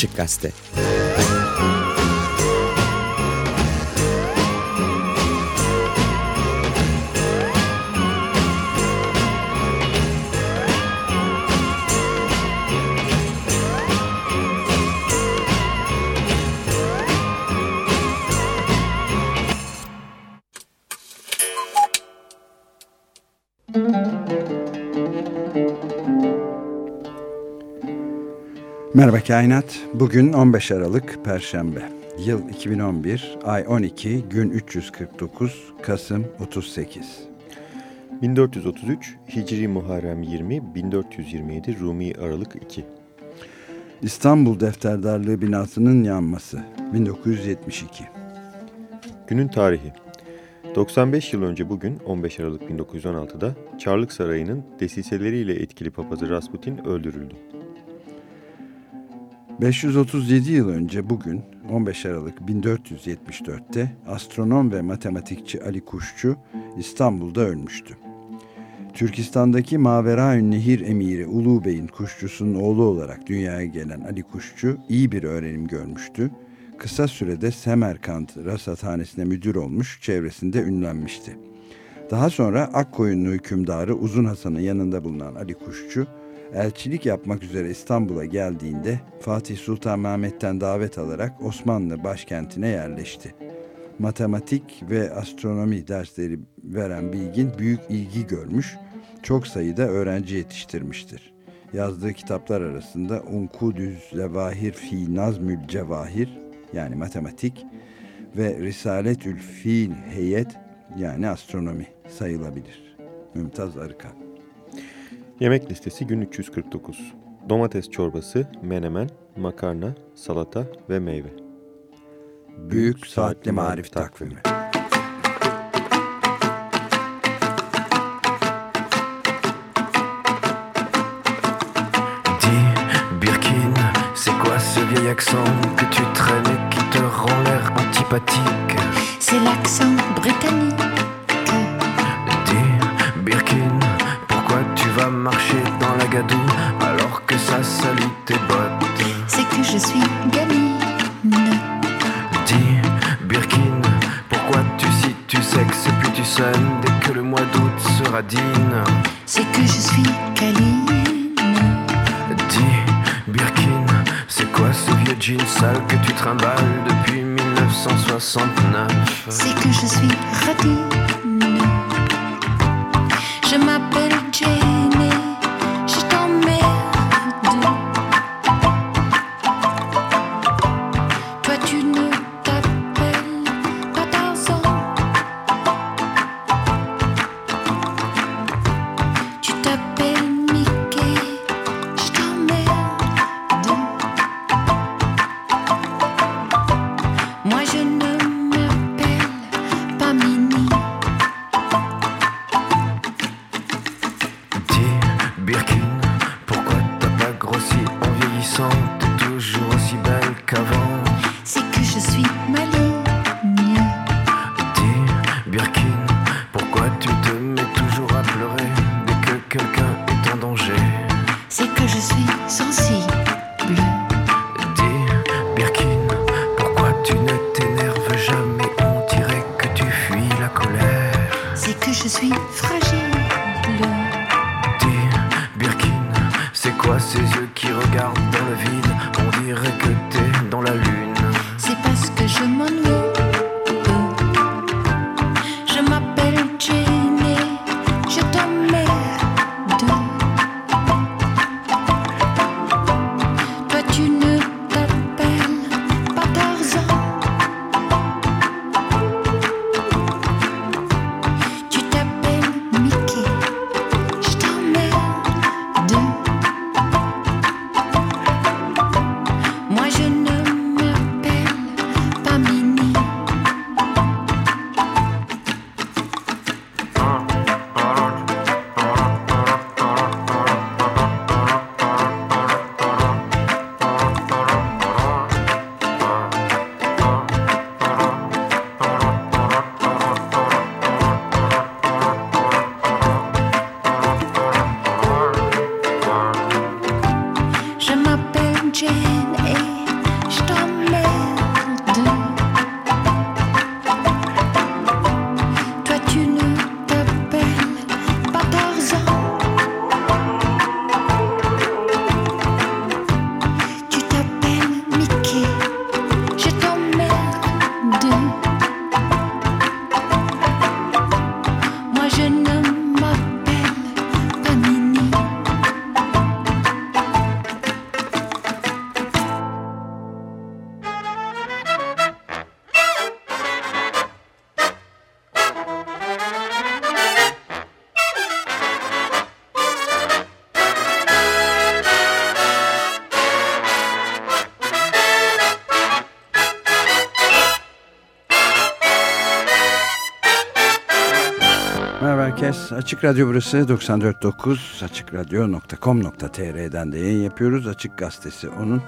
Açık Gazete Merhaba Kainat. Bugün 15 Aralık Perşembe. Yıl 2011, ay 12, gün 349, Kasım 38. 1433 Hicri Muharrem 20, 1427 Rumi Aralık 2. İstanbul Defterdarlığı binasının yanması 1972. Günün tarihi 95 yıl önce bugün 15 Aralık 1916'da Çarlık Sarayı'nın desiseleriyle etkili papazı Rasputin öldürüldü. 537 yıl önce bugün 15 Aralık 1474'te astronom ve matematikçi Ali Kuşçu İstanbul'da ölmüştü. Türkistan'daki Maveraün Nehir Emiri Ulu Bey'in kuşçusunun oğlu olarak dünyaya gelen Ali Kuşçu iyi bir öğrenim görmüştü. Kısa sürede Semerkant Rasathanesi'ne müdür olmuş, çevresinde ünlenmişti. Daha sonra Akkoyunlu hükümdarı Uzun Hasan'ın yanında bulunan Ali Kuşçu, elçilik yapmak üzere İstanbul'a geldiğinde Fatih Sultan Mehmet'ten davet alarak Osmanlı başkentine yerleşti. Matematik ve astronomi dersleri veren Bilgin büyük ilgi görmüş, çok sayıda öğrenci yetiştirmiştir. Yazdığı kitaplar arasında Unkudüz Levahir Fi Nazmül Cevahir yani matematik ve Risaletül Fil Heyet yani astronomi sayılabilir. Mümtaz Arıkan Yemek listesi gün 349. Domates çorbası, menemen, makarna, salata ve meyve. Büyük Saatli Marif Takvimi Dis, Birkin, c'est quoi ce vieil accent que tu traînes et qui te rend l'air antipathique C'est l'accent britannique. Dis, Birkin, marcher dans la gadoue alors que ça salit tes bottes C'est que je suis gamine. Dis, Birkin, pourquoi tu cites tu sexe puis tu sonnes dès que le mois d'août sera digne? C'est que je suis câline. Dis, Birkin, c'est quoi ce vieux jean sale que tu trimbales depuis 1969 C'est que je suis radine. Je m'appelle Yes, Açık Radyo burası 94.9 açıkradyo.com.tr'den de yayın yapıyoruz. Açık Gazetesi onun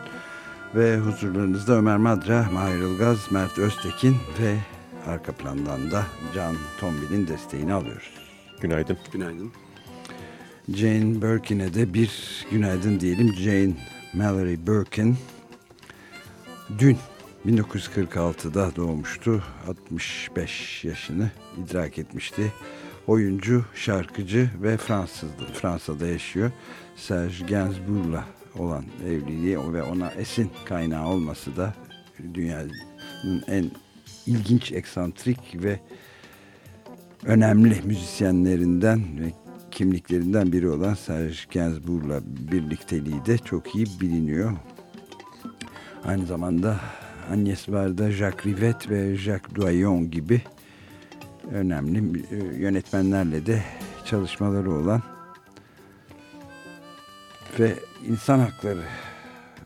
ve huzurlarınızda Ömer Madra, Mahir Ilgaz, Mert Öztekin ve arka plandan da Can Tombil'in desteğini alıyoruz. Günaydın. Günaydın. Jane Birkin'e de bir günaydın diyelim. Jane Mallory Birkin dün 1946'da doğmuştu. 65 yaşını idrak etmişti. Oyuncu, şarkıcı ve Fransızdı. Fransa'da yaşıyor. Serge Gainsbourg'la olan evliliği ve ona esin kaynağı olması da dünyanın en ilginç, eksantrik ve önemli müzisyenlerinden ve kimliklerinden biri olan Serge Gainsbourg'la birlikteliği de çok iyi biliniyor. Aynı zamanda Agnes Varda, Jacques Rivette ve Jacques Doyon gibi önemli e, yönetmenlerle de çalışmaları olan ve insan hakları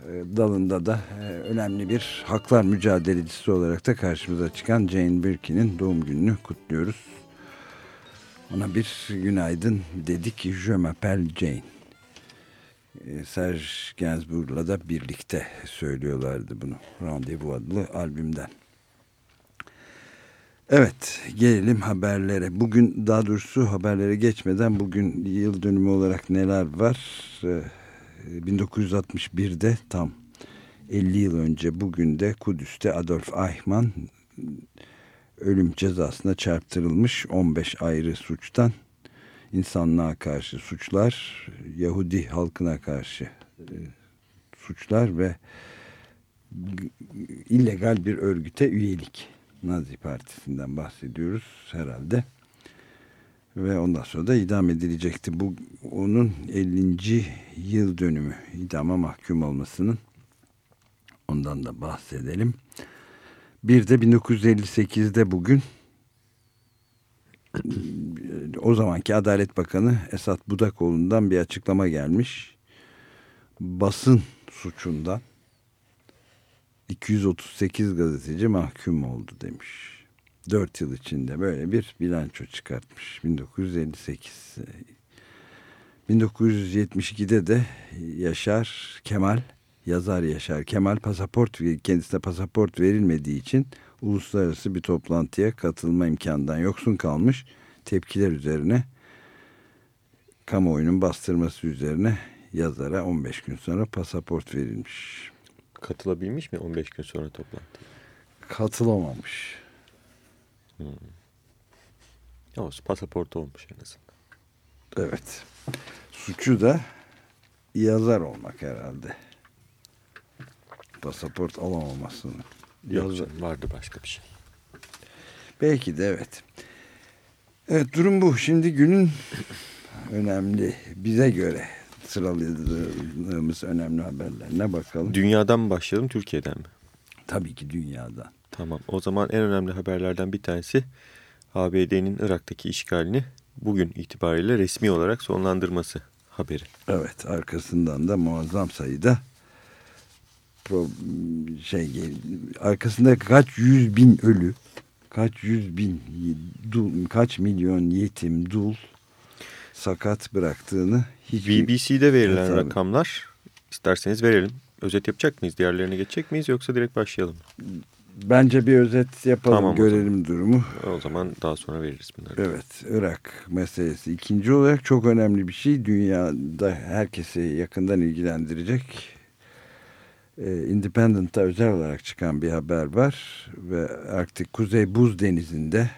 e, dalında da e, önemli bir haklar mücadelecisi olarak da karşımıza çıkan Jane Birkin'in doğum gününü kutluyoruz. Ona bir günaydın dedik. Je m'appelle Jane. Serge Gainsbourg'la da birlikte söylüyorlardı bunu. Randevu adlı albümden. Evet gelelim haberlere. Bugün daha doğrusu haberlere geçmeden bugün yıl dönümü olarak neler var? 1961'de tam 50 yıl önce bugün de Kudüs'te Adolf Eichmann ölüm cezasına çarptırılmış 15 ayrı suçtan insanlığa karşı suçlar, Yahudi halkına karşı e, suçlar ve illegal bir örgüte üyelik. Nazi Partisi'nden bahsediyoruz herhalde. Ve ondan sonra da idam edilecekti. Bu onun 50. yıl dönümü idama mahkum olmasının ondan da bahsedelim. Bir de 1958'de bugün o zamanki Adalet Bakanı Esat Budakoğlu'ndan bir açıklama gelmiş. Basın suçundan 238 gazeteci mahkum oldu demiş. 4 yıl içinde böyle bir bilanço çıkartmış. 1958. 1972'de de Yaşar Kemal, yazar Yaşar Kemal pasaport kendisine pasaport verilmediği için uluslararası bir toplantıya katılma imkanından yoksun kalmış. Tepkiler üzerine kamuoyunun bastırması üzerine yazara 15 gün sonra pasaport verilmiş. Katılabilmiş mi 15 gün sonra toplantıya? Katılamamış. Hmm. O pasaport olmuş en azından. Evet. Suçu da yazar olmak herhalde. Pasaport alamamasını. Yok canım, vardı başka bir şey. Belki de evet. Evet durum bu. Şimdi günün önemli bize göre sıraladığımız önemli haberlerine bakalım. Dünyadan mı başlayalım Türkiye'den mi? Tabii ki dünyadan. Tamam o zaman en önemli haberlerden bir tanesi ABD'nin Irak'taki işgalini bugün itibariyle resmi olarak sonlandırması haberi. Evet arkasından da muazzam sayıda şey arkasında kaç yüz bin ölü kaç yüz bin dul, kaç milyon yetim dul sakat bıraktığını hiç BBC'de verilen evet, rakamlar isterseniz verelim. Özet yapacak mıyız? Diğerlerine geçecek miyiz yoksa direkt başlayalım Bence bir özet yapalım, tamam, görelim durumu. O zaman daha sonra veririz bunları. Evet, Irak meselesi. ikinci olarak çok önemli bir şey. Dünyada herkesi yakından ilgilendirecek. Independent'ta özel olarak çıkan bir haber var. Ve Arktik Kuzey Buz Denizi'nde,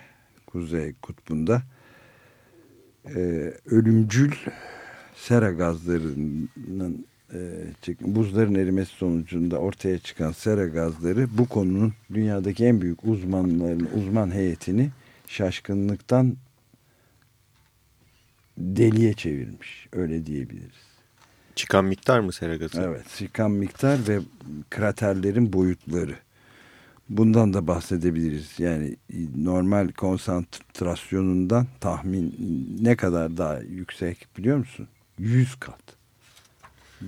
Kuzey Kutbu'nda ölümcül sera gazlarının buzların erimesi sonucunda ortaya çıkan sera gazları bu konunun dünyadaki en büyük uzmanların uzman heyetini şaşkınlıktan deliye çevirmiş. Öyle diyebiliriz. Çıkan miktar mı sera gazı? Evet. Çıkan miktar ve kraterlerin boyutları. Bundan da bahsedebiliriz. Yani normal konsantrasyonundan tahmin ne kadar daha yüksek biliyor musun? 100 kat.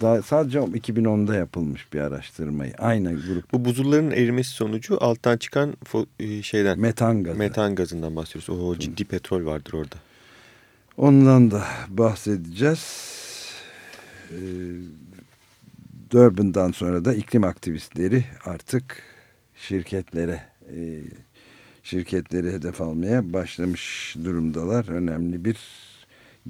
Daha sadece 2010'da yapılmış bir araştırmayı. Aynı grup. Bu buzulların erimesi sonucu alttan çıkan şeyden. Metan gazı. Metan gazından bahsediyoruz. O ciddi petrol vardır orada. Ondan da bahsedeceğiz. Ee, Durban'dan sonra da iklim aktivistleri artık şirketlere e, şirketleri hedef almaya başlamış durumdalar. Önemli bir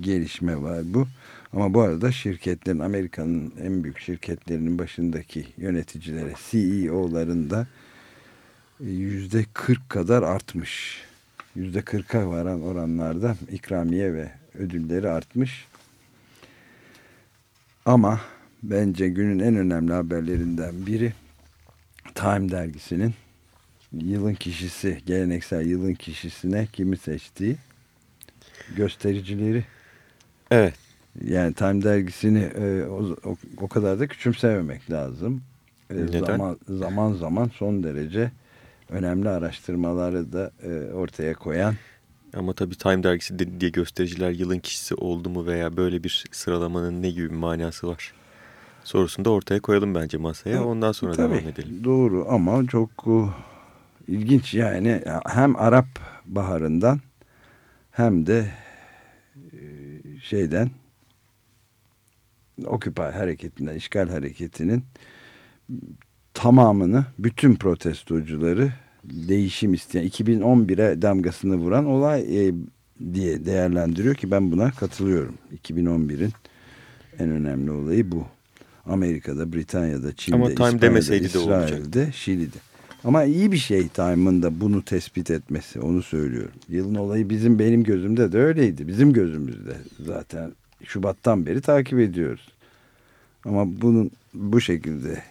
gelişme var bu. Ama bu arada şirketlerin Amerika'nın en büyük şirketlerinin başındaki yöneticilere CEO'ların da yüzde 40 kadar artmış. Yüzde 40'a varan oranlarda ikramiye ve ödülleri artmış. Ama bence günün en önemli haberlerinden biri Time dergisinin yılın kişisi, geleneksel yılın kişisine kimi seçtiği göstericileri. Evet. Yani Time dergisini e, o, o, o kadar da küçümsememek lazım. E, Neden? Zaman, zaman zaman son derece önemli araştırmaları da e, ortaya koyan Ama tabii Time dergisi de- diye göstericiler yılın kişisi oldu mu veya böyle bir sıralamanın ne gibi bir manası var? Sorusunu da ortaya koyalım bence masaya. Ondan sonra Tabii, devam edelim. Doğru ama çok e, ilginç yani hem Arap Baharı'ndan hem de e, şeyden Occupy hareketinden, işgal hareketinin tamamını, bütün protestocuları değişim isteyen, 2011'e damgasını vuran olay e, diye değerlendiriyor ki ben buna katılıyorum. 2011'in en önemli olayı bu. Amerika'da, Britanya'da, Çin'de, Ama Time İspanya'da, demeseydi de. İsrail'de, Şili'de. Ama iyi bir şey Time'ın da bunu tespit etmesi, onu söylüyorum. Yılın olayı bizim benim gözümde de öyleydi. Bizim gözümüzde zaten Şubat'tan beri takip ediyoruz. Ama bunun bu şekilde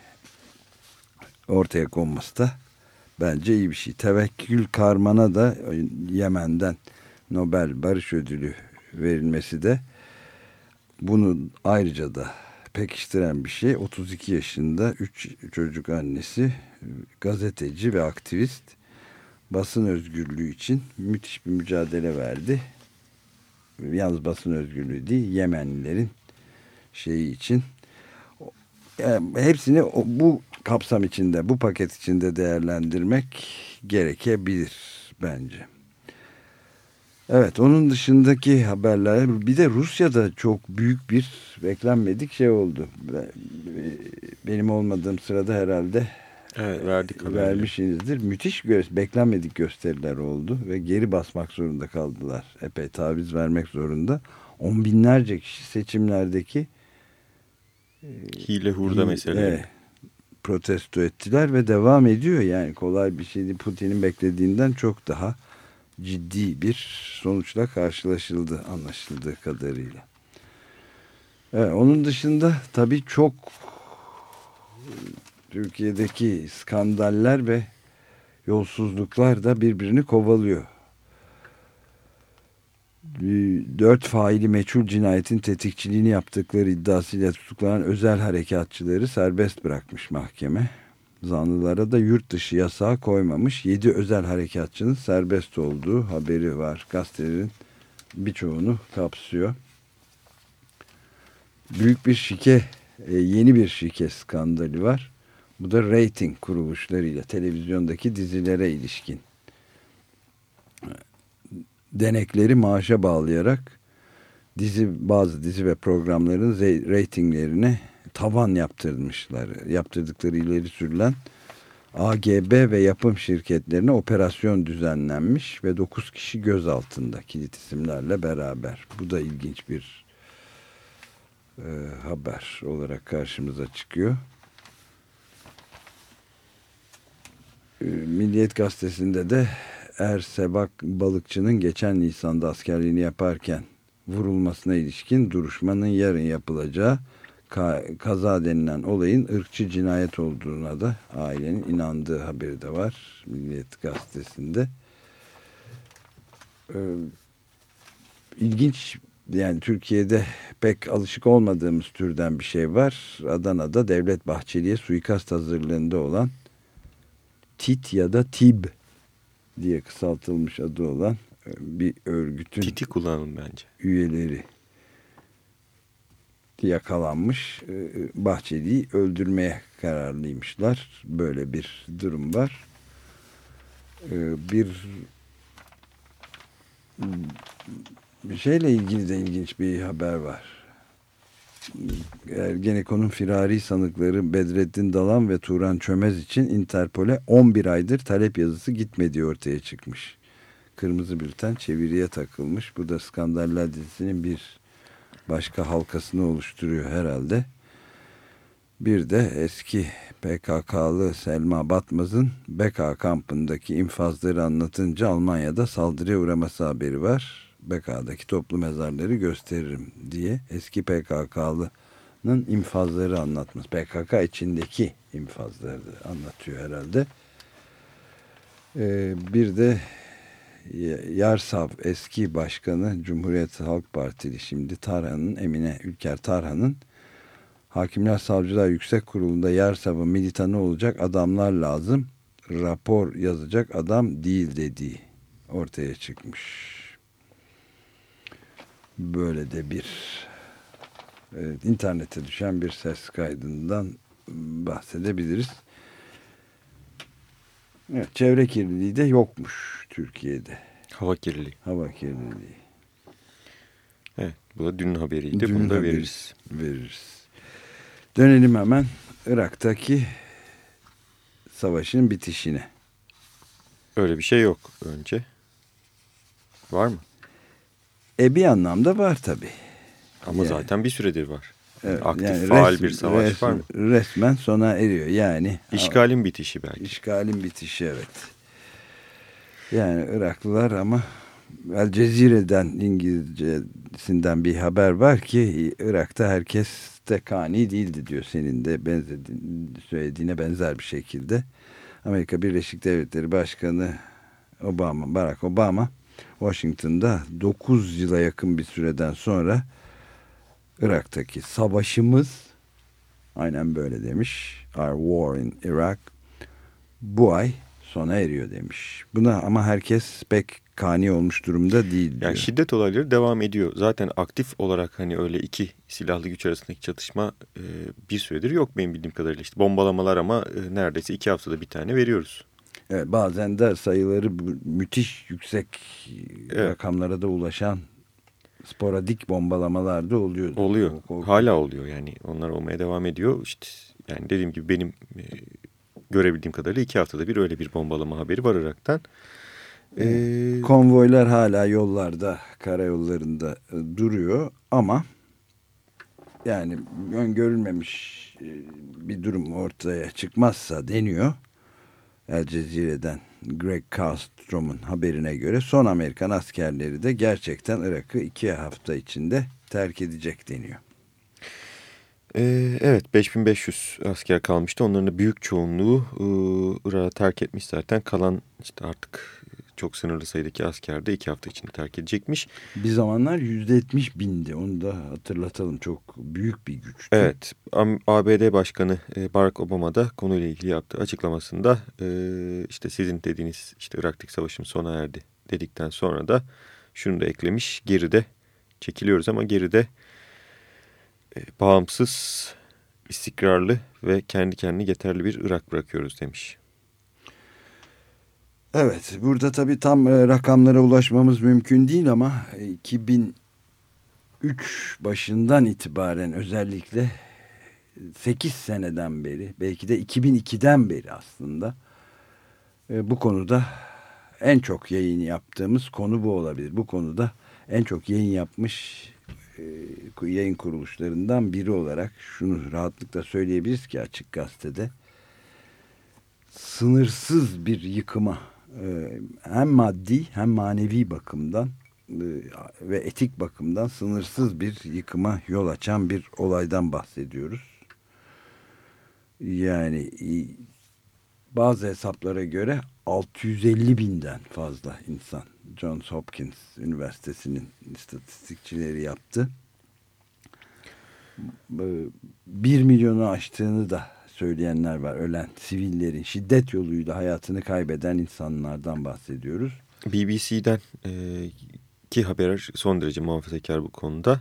ortaya konması da bence iyi bir şey. Tevekkül Karman'a da Yemen'den Nobel Barış Ödülü verilmesi de bunu ayrıca da pekiştiren bir şey. 32 yaşında 3 çocuk annesi, gazeteci ve aktivist basın özgürlüğü için müthiş bir mücadele verdi. Yalnız basın özgürlüğü değil, Yemenlilerin şeyi için yani hepsini bu kapsam içinde, bu paket içinde değerlendirmek gerekebilir bence. Evet, onun dışındaki haberler bir de Rusya'da çok büyük bir beklenmedik şey oldu. Be- Benim olmadığım sırada herhalde Evet verdik haberleri. vermişsinizdir. Müthiş gö beklenmedik gösteriler oldu ve geri basmak zorunda kaldılar. Epey taviz vermek zorunda. On binlerce kişi seçimlerdeki Hile hurda. Evet, protesto ettiler ve devam ediyor. Yani kolay bir şey değil. Putin'in beklediğinden çok daha ciddi bir sonuçla karşılaşıldı anlaşıldığı kadarıyla. Evet, onun dışında tabii çok Türkiye'deki skandaller ve yolsuzluklar da birbirini kovalıyor. Bir- Dört faili meçhul cinayetin tetikçiliğini yaptıkları iddiasıyla tutuklanan özel harekatçıları serbest bırakmış mahkeme. Zanlılara da yurt dışı yasağı koymamış. Yedi özel harekatçının serbest olduğu haberi var. Gazetelerin birçoğunu kapsıyor. Büyük bir şike, e, yeni bir şike skandalı var. Bu da rating kuruluşlarıyla televizyondaki dizilere ilişkin denekleri maaşa bağlayarak dizi bazı dizi ve programların reytinglerine tavan yaptırmışlar. Yaptırdıkları ileri sürülen AGB ve yapım şirketlerine operasyon düzenlenmiş ve 9 kişi gözaltında kilit isimlerle beraber. Bu da ilginç bir e, haber olarak karşımıza çıkıyor. E, Milliyet Gazetesi'nde de Er Sebak balıkçının geçen Nisan'da askerliğini yaparken vurulmasına ilişkin duruşmanın yarın yapılacağı ka- kaza denilen olayın ırkçı cinayet olduğuna da ailenin inandığı haberi de var Milliyet Gazetesi'nde. Ee, ilginç yani Türkiye'de pek alışık olmadığımız türden bir şey var. Adana'da Devlet Bahçeli'ye suikast hazırlığında olan TİT ya da TİB diye kısaltılmış adı olan e, bir örgütün Titi kullanın bence. üyeleri yakalanmış. E, Bahçeli'yi öldürmeye kararlıymışlar. Böyle bir durum var. E, Bir bir şeyle ilgili de ilginç bir haber var. Ergenekon'un firari sanıkları Bedrettin Dalan ve Turan Çömez için Interpol'e 11 aydır talep yazısı gitmediği ortaya çıkmış. Kırmızı bülten çeviriye takılmış. Bu da skandallar dizisinin bir başka halkasını oluşturuyor herhalde. Bir de eski PKK'lı Selma Batmaz'ın Beka kampındaki infazları anlatınca Almanya'da saldırıya uğraması haberi var. Beka'daki toplu mezarları gösteririm diye eski PKK'lının infazları anlatması. PKK içindeki infazları anlatıyor herhalde. Ee, bir de Yarsav eski başkanı Cumhuriyet Halk Partili şimdi Tarhan'ın Emine Ülker Tarhan'ın Hakimler Savcılar Yüksek Kurulu'nda Yarsav'ın militanı olacak adamlar lazım. Rapor yazacak adam değil dediği ortaya çıkmış. Böyle de bir evet, internete düşen bir ses kaydından bahsedebiliriz. Evet, çevre kirliliği de yokmuş Türkiye'de. Hava kirliliği. Hava kirliliği. Evet, bu da dün haberiydi. Dün Bunu da veririz. Veririz. Dönelim hemen Irak'taki savaşın bitişine. Öyle bir şey yok önce. Var mı? E bir anlamda var tabii. Ama yani, zaten bir süredir var. Evet, Aktif yani faal resmen, bir savaş resmen, var mı? Resmen sona eriyor. Yani işgalin bitişi belki. İşgalin bitişi evet. Yani Iraklılar ama El Cezire'den İngilizcesinden bir haber var ki Irak'ta herkes de kani değildi diyor senin de benzediğin, söylediğine benzer bir şekilde. Amerika Birleşik Devletleri Başkanı Obama, Barack Obama Washington'da 9 yıla yakın bir süreden sonra Irak'taki savaşımız aynen böyle demiş. Our war in Iraq bu ay sona eriyor demiş. Buna ama herkes pek kani olmuş durumda değil diyor. Yani şiddet olayları devam ediyor. Zaten aktif olarak hani öyle iki silahlı güç arasındaki çatışma e, bir süredir yok benim bildiğim kadarıyla. İşte bombalamalar ama e, neredeyse iki haftada bir tane veriyoruz. Evet, bazen de sayıları müthiş yüksek evet. rakamlara da ulaşan sporadik bombalamalar da oluyor. Oluyor. O, Hala oluyor yani. Onlar olmaya devam ediyor. İşte yani dediğim gibi benim e, görebildiğim kadarıyla iki haftada bir öyle bir bombalama haberi var Irak'tan. Ee, Konvoylar hala yollarda, karayollarında e, duruyor ama yani öngörülmemiş e, bir durum ortaya çıkmazsa deniyor. El Cezire'den Greg Carstrom'un haberine göre son Amerikan askerleri de gerçekten Irak'ı iki hafta içinde terk edecek deniyor. Ee, evet 5500 asker kalmıştı. Onların büyük çoğunluğu e, Irak'ı terk etmiş zaten. Kalan işte artık çok sınırlı sayıdaki asker de iki hafta içinde terk edecekmiş. Bir zamanlar yüzde yetmiş bindi. Onu da hatırlatalım. Çok büyük bir güçtü. Evet. ABD Başkanı e, Barack Obama da konuyla ilgili yaptığı açıklamasında e, işte sizin dediğiniz işte Irak'taki savaşım sona erdi dedikten sonra da şunu da eklemiş. Geride çekiliyoruz ama geride e, bağımsız, istikrarlı ve kendi kendine yeterli bir Irak bırakıyoruz demiş. Evet, burada tabii tam e, rakamlara ulaşmamız mümkün değil ama 2003 başından itibaren özellikle 8 seneden beri, belki de 2002'den beri aslında e, bu konuda en çok yayın yaptığımız konu bu olabilir. Bu konuda en çok yayın yapmış e, yayın kuruluşlarından biri olarak şunu rahatlıkla söyleyebiliriz ki Açık Gazete'de sınırsız bir yıkıma e, hem maddi hem manevi bakımdan e, ve etik bakımdan sınırsız bir yıkıma yol açan bir olaydan bahsediyoruz. Yani bazı hesaplara göre 650 binden fazla insan Johns Hopkins Üniversitesi'nin istatistikçileri yaptı. 1 milyonu aştığını da söyleyenler var. Ölen sivillerin şiddet yoluyla hayatını kaybeden insanlardan bahsediyoruz. BBC'den e, ki haber son derece muhafazakar bu konuda.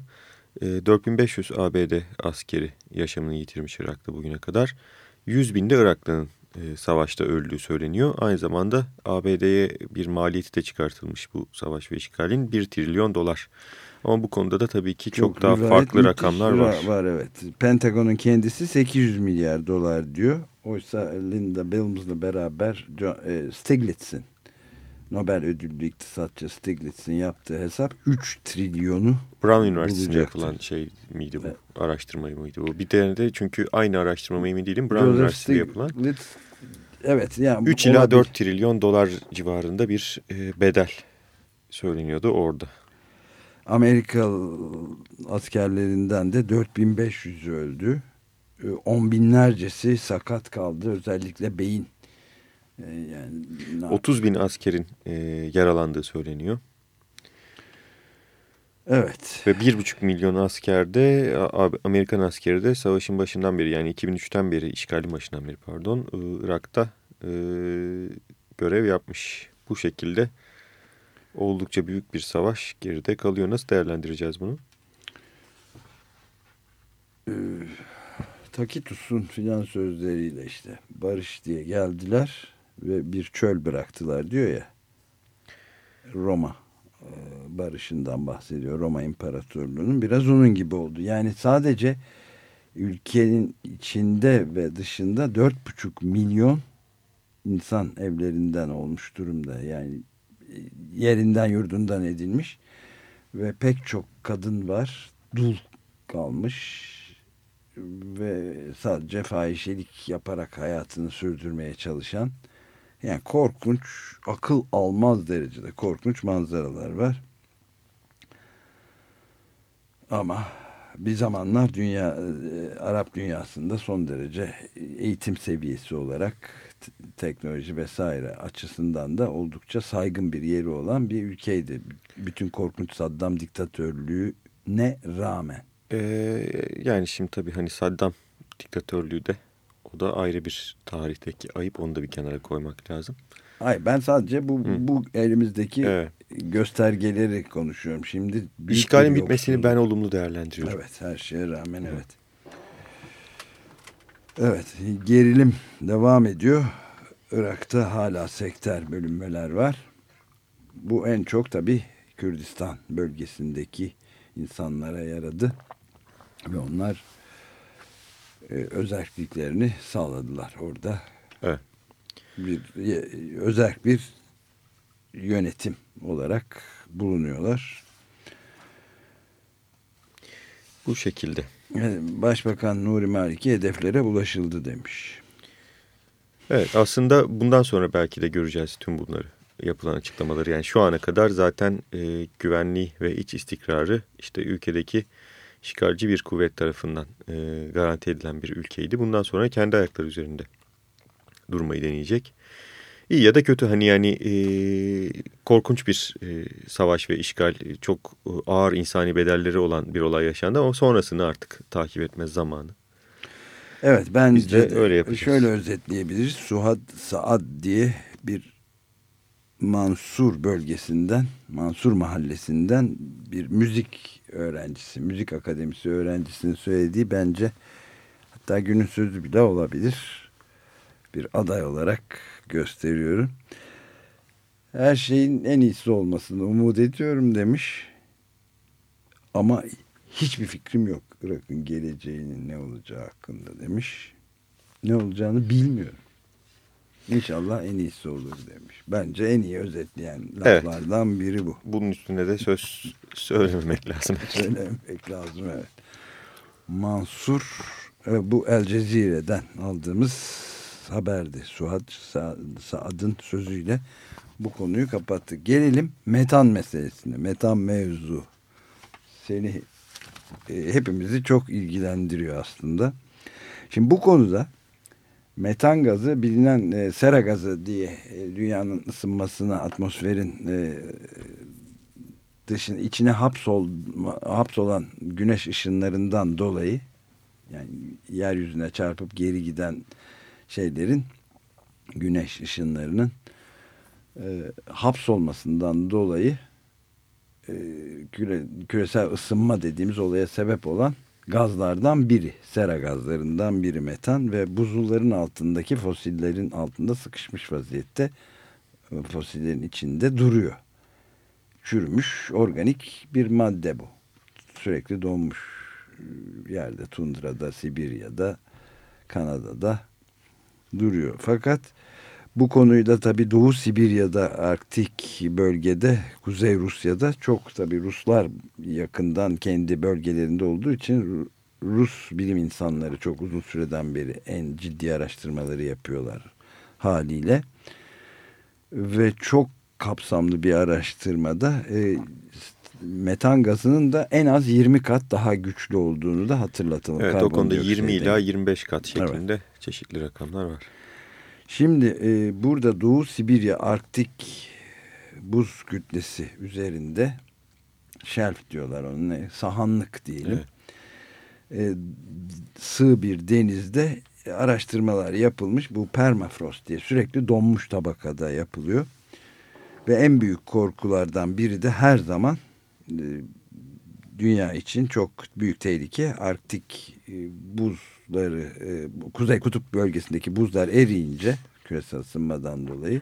E, 4500 ABD askeri yaşamını yitirmiş Irak'ta bugüne kadar. 100 binde Iraklı'nın e, savaşta öldüğü söyleniyor. Aynı zamanda ABD'ye bir maliyeti de çıkartılmış bu savaş ve işgalin 1 trilyon dolar. Ama bu konuda da tabii ki çok, daha rivayet farklı rakamlar ra- var. Var evet. Pentagon'un kendisi 800 milyar dolar diyor. Oysa Linda Bilms'la beraber e, Stiglitz'in Nobel ödüllü iktisatçı Stiglitz'in yaptığı hesap 3 trilyonu Brown Üniversitesi'nde yapılan şey miydi bu? Evet. Araştırma mıydı bu? Bir tane de çünkü aynı araştırma mı emin değilim. Brown Joseph Üniversitesi'nde yapılan. Stiglitz evet yani 3 ila olabilir. 4 trilyon dolar civarında bir e, bedel söyleniyordu orada. Amerikalı askerlerinden de 4500 öldü. E, On binlercesi sakat kaldı. Özellikle beyin. E, Yani na- 30 bin askerin e, yaralandığı söyleniyor. Evet. Ve 1,5 milyon askerde Amerikan askeri de savaşın başından beri yani 2003'ten beri işgalin başından beri pardon Irak'ta e, görev yapmış. Bu şekilde oldukça büyük bir savaş geride kalıyor. Nasıl değerlendireceğiz bunu? Takitus'un filan sözleriyle işte barış diye geldiler ve bir çöl bıraktılar diyor ya. Roma e, barışından bahsediyor. Roma İmparatorluğu'nun biraz onun gibi oldu. Yani sadece ülkenin içinde ve dışında 4,5 milyon insan evlerinden olmuş durumda. Yani yerinden yurdundan edilmiş ve pek çok kadın var. Dul kalmış ve sadece fahişelik yaparak hayatını sürdürmeye çalışan yani korkunç, akıl almaz derecede korkunç manzaralar var. Ama bir zamanlar dünya e, Arap dünyasında son derece eğitim seviyesi olarak teknoloji vesaire açısından da oldukça saygın bir yeri olan bir ülkeydi. Bütün korkunç Saddam diktatörlüğüne rağmen. Ee, yani şimdi tabii hani Saddam diktatörlüğü de o da ayrı bir tarihteki ayıp onu da bir kenara koymak lazım. Hayır ben sadece bu Hı. bu elimizdeki Evet. göstergeleri konuşuyorum. Şimdi İşgalin bitmesini ben olumlu değerlendiriyorum. Evet her şeye rağmen evet. Evet gerilim devam ediyor. Irak'ta hala sekter bölünmeler var. Bu en çok tabi Kürdistan bölgesindeki insanlara yaradı. Ve onlar e, özelliklerini sağladılar orada. Evet. Bir ye- özel bir yönetim olarak bulunuyorlar. Bu şekilde. Başbakan Nuri Maliki hedeflere ulaşıldı demiş. Evet aslında bundan sonra belki de göreceğiz tüm bunları yapılan açıklamaları. Yani şu ana kadar zaten e, güvenliği ve iç istikrarı işte ülkedeki işgalci bir kuvvet tarafından e, garanti edilen bir ülkeydi. Bundan sonra kendi ayakları üzerinde durmayı deneyecek. İyi ya da kötü hani yani e, korkunç bir e, savaş ve işgal çok e, ağır insani bedelleri olan bir olay yaşandı ama sonrasını artık takip etmez zamanı. Evet bence Biz de öyle yapacağız. şöyle özetleyebiliriz. Suhad Saad diye bir Mansur bölgesinden, Mansur mahallesinden bir müzik öğrencisi, müzik akademisi öğrencisinin söylediği bence hatta günün sözü bile olabilir. Bir aday olarak gösteriyorum. Her şeyin en iyisi olmasını umut ediyorum demiş. Ama hiçbir fikrim yok Irak'ın geleceğinin ne olacağı hakkında demiş. Ne olacağını bilmiyorum. İnşallah en iyisi olur demiş. Bence en iyi özetleyen Evet. laflardan biri bu. Bunun üstüne de söz söylememek lazım. Söylemek lazım evet. Mansur evet, bu El Cezire'den aldığımız haberdi. Suat Sa- Saad'ın sözüyle bu konuyu kapattık. Gelelim metan meselesine. Metan mevzu. Seni e, hepimizi çok ilgilendiriyor aslında. Şimdi bu konuda metan gazı bilinen e, sera gazı diye e, dünyanın ısınmasına atmosferin e, dışın içine hapsol hapsolan güneş ışınlarından dolayı yani yeryüzüne çarpıp geri giden şeylerin güneş ışınlarının e, hapsolmasından dolayı e, küre, küresel ısınma dediğimiz olaya sebep olan gazlardan biri. Sera gazlarından biri metan ve buzulların altındaki fosillerin altında sıkışmış vaziyette e, fosillerin içinde duruyor. Çürümüş organik bir madde bu. Sürekli donmuş e, yerde tundrada, Sibirya'da, Kanada'da duruyor. Fakat bu konuyu tabi Doğu Sibirya'da Arktik bölgede Kuzey Rusya'da çok tabi Ruslar yakından kendi bölgelerinde olduğu için Rus bilim insanları çok uzun süreden beri en ciddi araştırmaları yapıyorlar haliyle. Ve çok kapsamlı bir araştırmada e, metan gazının da en az 20 kat daha güçlü olduğunu da hatırlatalım. Evet o konuda 20 ila 25 kat şeklinde evet. çeşitli rakamlar var. Şimdi e, burada Doğu Sibirya Arktik buz kütlesi üzerinde şelf diyorlar onun sahanlık diyelim. Evet. E, sığ bir denizde araştırmalar yapılmış. Bu permafrost diye sürekli donmuş tabakada yapılıyor. Ve en büyük korkulardan biri de her zaman dünya için çok büyük tehlike. Arktik e, buzları, e, Kuzey Kutup bölgesindeki buzlar eriyince küresel ısınmadan dolayı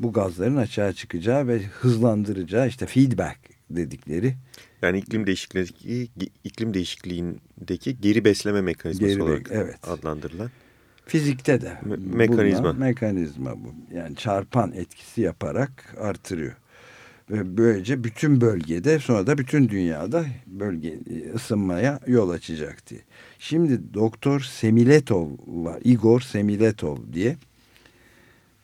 bu gazların açığa çıkacağı ve hızlandıracağı işte feedback dedikleri. Yani iklim değişikliği iklim değişikliğindeki geri besleme mekanizması geri olarak evet. adlandırılan. Fizikte de Me mekanizma. Mekanizma bu. Yani çarpan etkisi yaparak artırıyor. Böylece bütün bölgede sonra da bütün dünyada bölge ısınmaya yol açacak diye. Şimdi Doktor Semiletov var. Igor Semiletov diye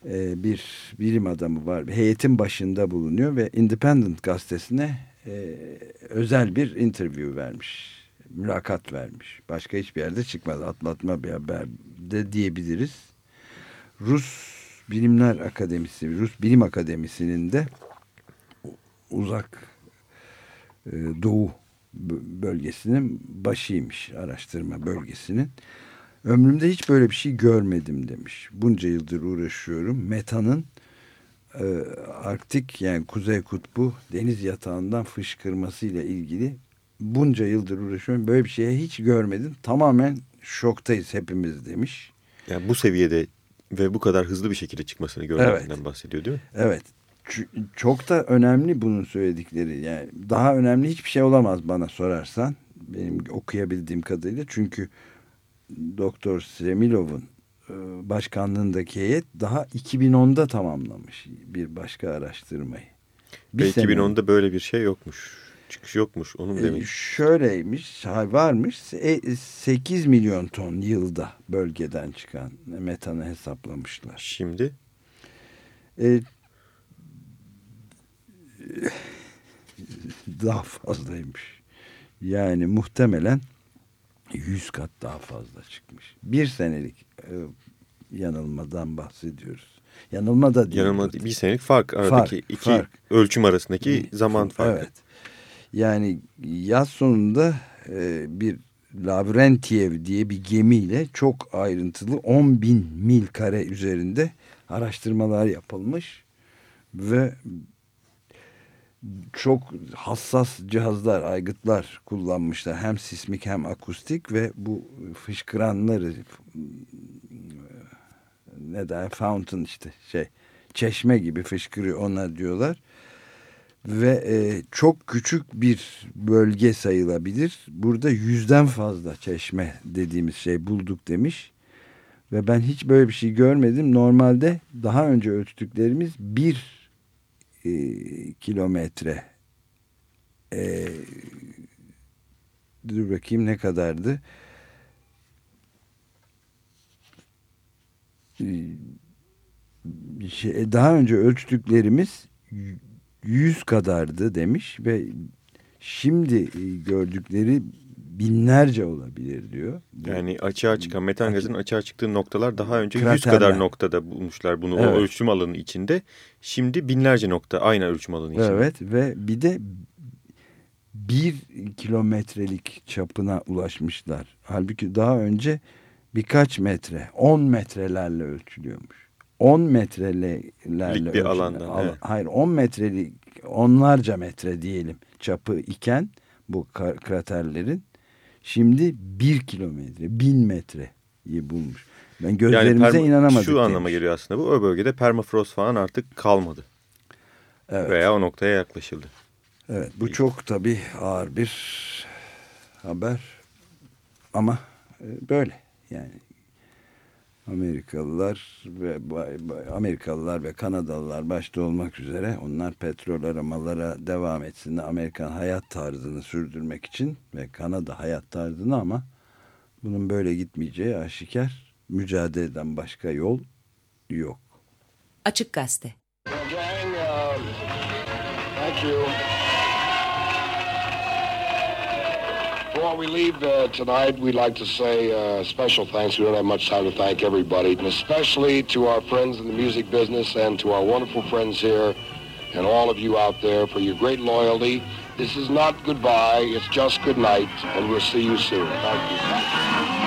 e, bir bilim adamı var. Heyetin başında bulunuyor ve Independent gazetesine e, özel bir interview vermiş. Mülakat vermiş. Başka hiçbir yerde çıkmadı. Atlatma bir haber de diyebiliriz. Rus Bilimler Akademisi, Rus Bilim Akademisi'nin de uzak e, doğu bölgesinin başıymış araştırma bölgesinin. Ömrümde hiç böyle bir şey görmedim demiş. Bunca yıldır uğraşıyorum. Metanın e, Arktik yani Kuzey Kutbu deniz yatağından fışkırmasıyla ilgili bunca yıldır uğraşıyorum. Böyle bir şeye hiç görmedim. Tamamen şoktayız hepimiz demiş. Yani bu seviyede ve bu kadar hızlı bir şekilde çıkmasını görmekten evet. bahsediyor değil mi? Evet. Çok da önemli bunun söyledikleri. Yani daha önemli hiçbir şey olamaz bana sorarsan. Benim okuyabildiğim kadarıyla. Çünkü Doktor Semilov'un e, başkanlığındaki heyet daha 2010'da tamamlamış bir başka araştırmayı. Bir Ve 2010'da böyle bir şey yokmuş. Çıkış yokmuş onun demek. E, şöyleymiş varmış 8 e, milyon ton yılda bölgeden çıkan metanı hesaplamışlar. Şimdi? E, daha fazlaymış. Yani muhtemelen 100 kat daha fazla çıkmış. Bir senelik e, yanılmadan bahsediyoruz. Yanılma da değil. Yanılma bir senelik fark aradaki fark, iki fark. ölçüm arasındaki zaman farkı. Evet. Yani yaz sonunda e, bir Lavrentiev diye bir gemiyle çok ayrıntılı 10 bin mil kare üzerinde araştırmalar yapılmış ve çok hassas cihazlar, aygıtlar kullanmışlar. Hem sismik hem akustik ve bu fışkıranları ne der fountain işte şey çeşme gibi fışkırıyor onlar diyorlar. Ve e, çok küçük bir bölge sayılabilir. Burada yüzden fazla çeşme dediğimiz şey bulduk demiş. Ve ben hiç böyle bir şey görmedim. Normalde daha önce ölçtüklerimiz bir e, kilometre. E, dur bakayım ne kadardı? E, şey, daha önce ölçtüklerimiz 100 kadardı demiş ve şimdi e, gördükleri binlerce olabilir diyor. Yani açığa çıkan metan gazının açığa çıktığı noktalar daha önce Kraterler. 100 kadar noktada bulmuşlar bunu evet. o ölçüm alanı içinde. Şimdi binlerce nokta aynı ölçüm alanı içinde. Evet ve bir de bir kilometrelik çapına ulaşmışlar. Halbuki daha önce birkaç metre, 10 metrelerle ölçülüyormuş. 10 metrelerle bir alandan. Al, evet. Hayır 10 metrelik onlarca metre diyelim çapı iken bu kraterlerin Şimdi bir kilometre, bin metreyi bulmuş. Ben gözlerimize yani inanamadık. Şu demiş. anlama geliyor aslında bu. O bölgede permafrost falan artık kalmadı. Evet. Veya o noktaya yaklaşıldı. Evet bu çok tabii ağır bir haber ama e, böyle yani Amerikalılar ve Amerikalılar ve Kanadalılar başta olmak üzere onlar petrol aramalara devam etsin Amerikan hayat tarzını sürdürmek için ve Kanada hayat tarzını ama bunun böyle gitmeyeceği aşikar mücadeleden başka yol yok. Açık Gazete Gang, thank you. Before we leave uh, tonight, we'd like to say uh, special thanks. We don't have much time to thank everybody, and especially to our friends in the music business and to our wonderful friends here and all of you out there for your great loyalty. This is not goodbye, it's just good night, and we'll see you soon. Thank you.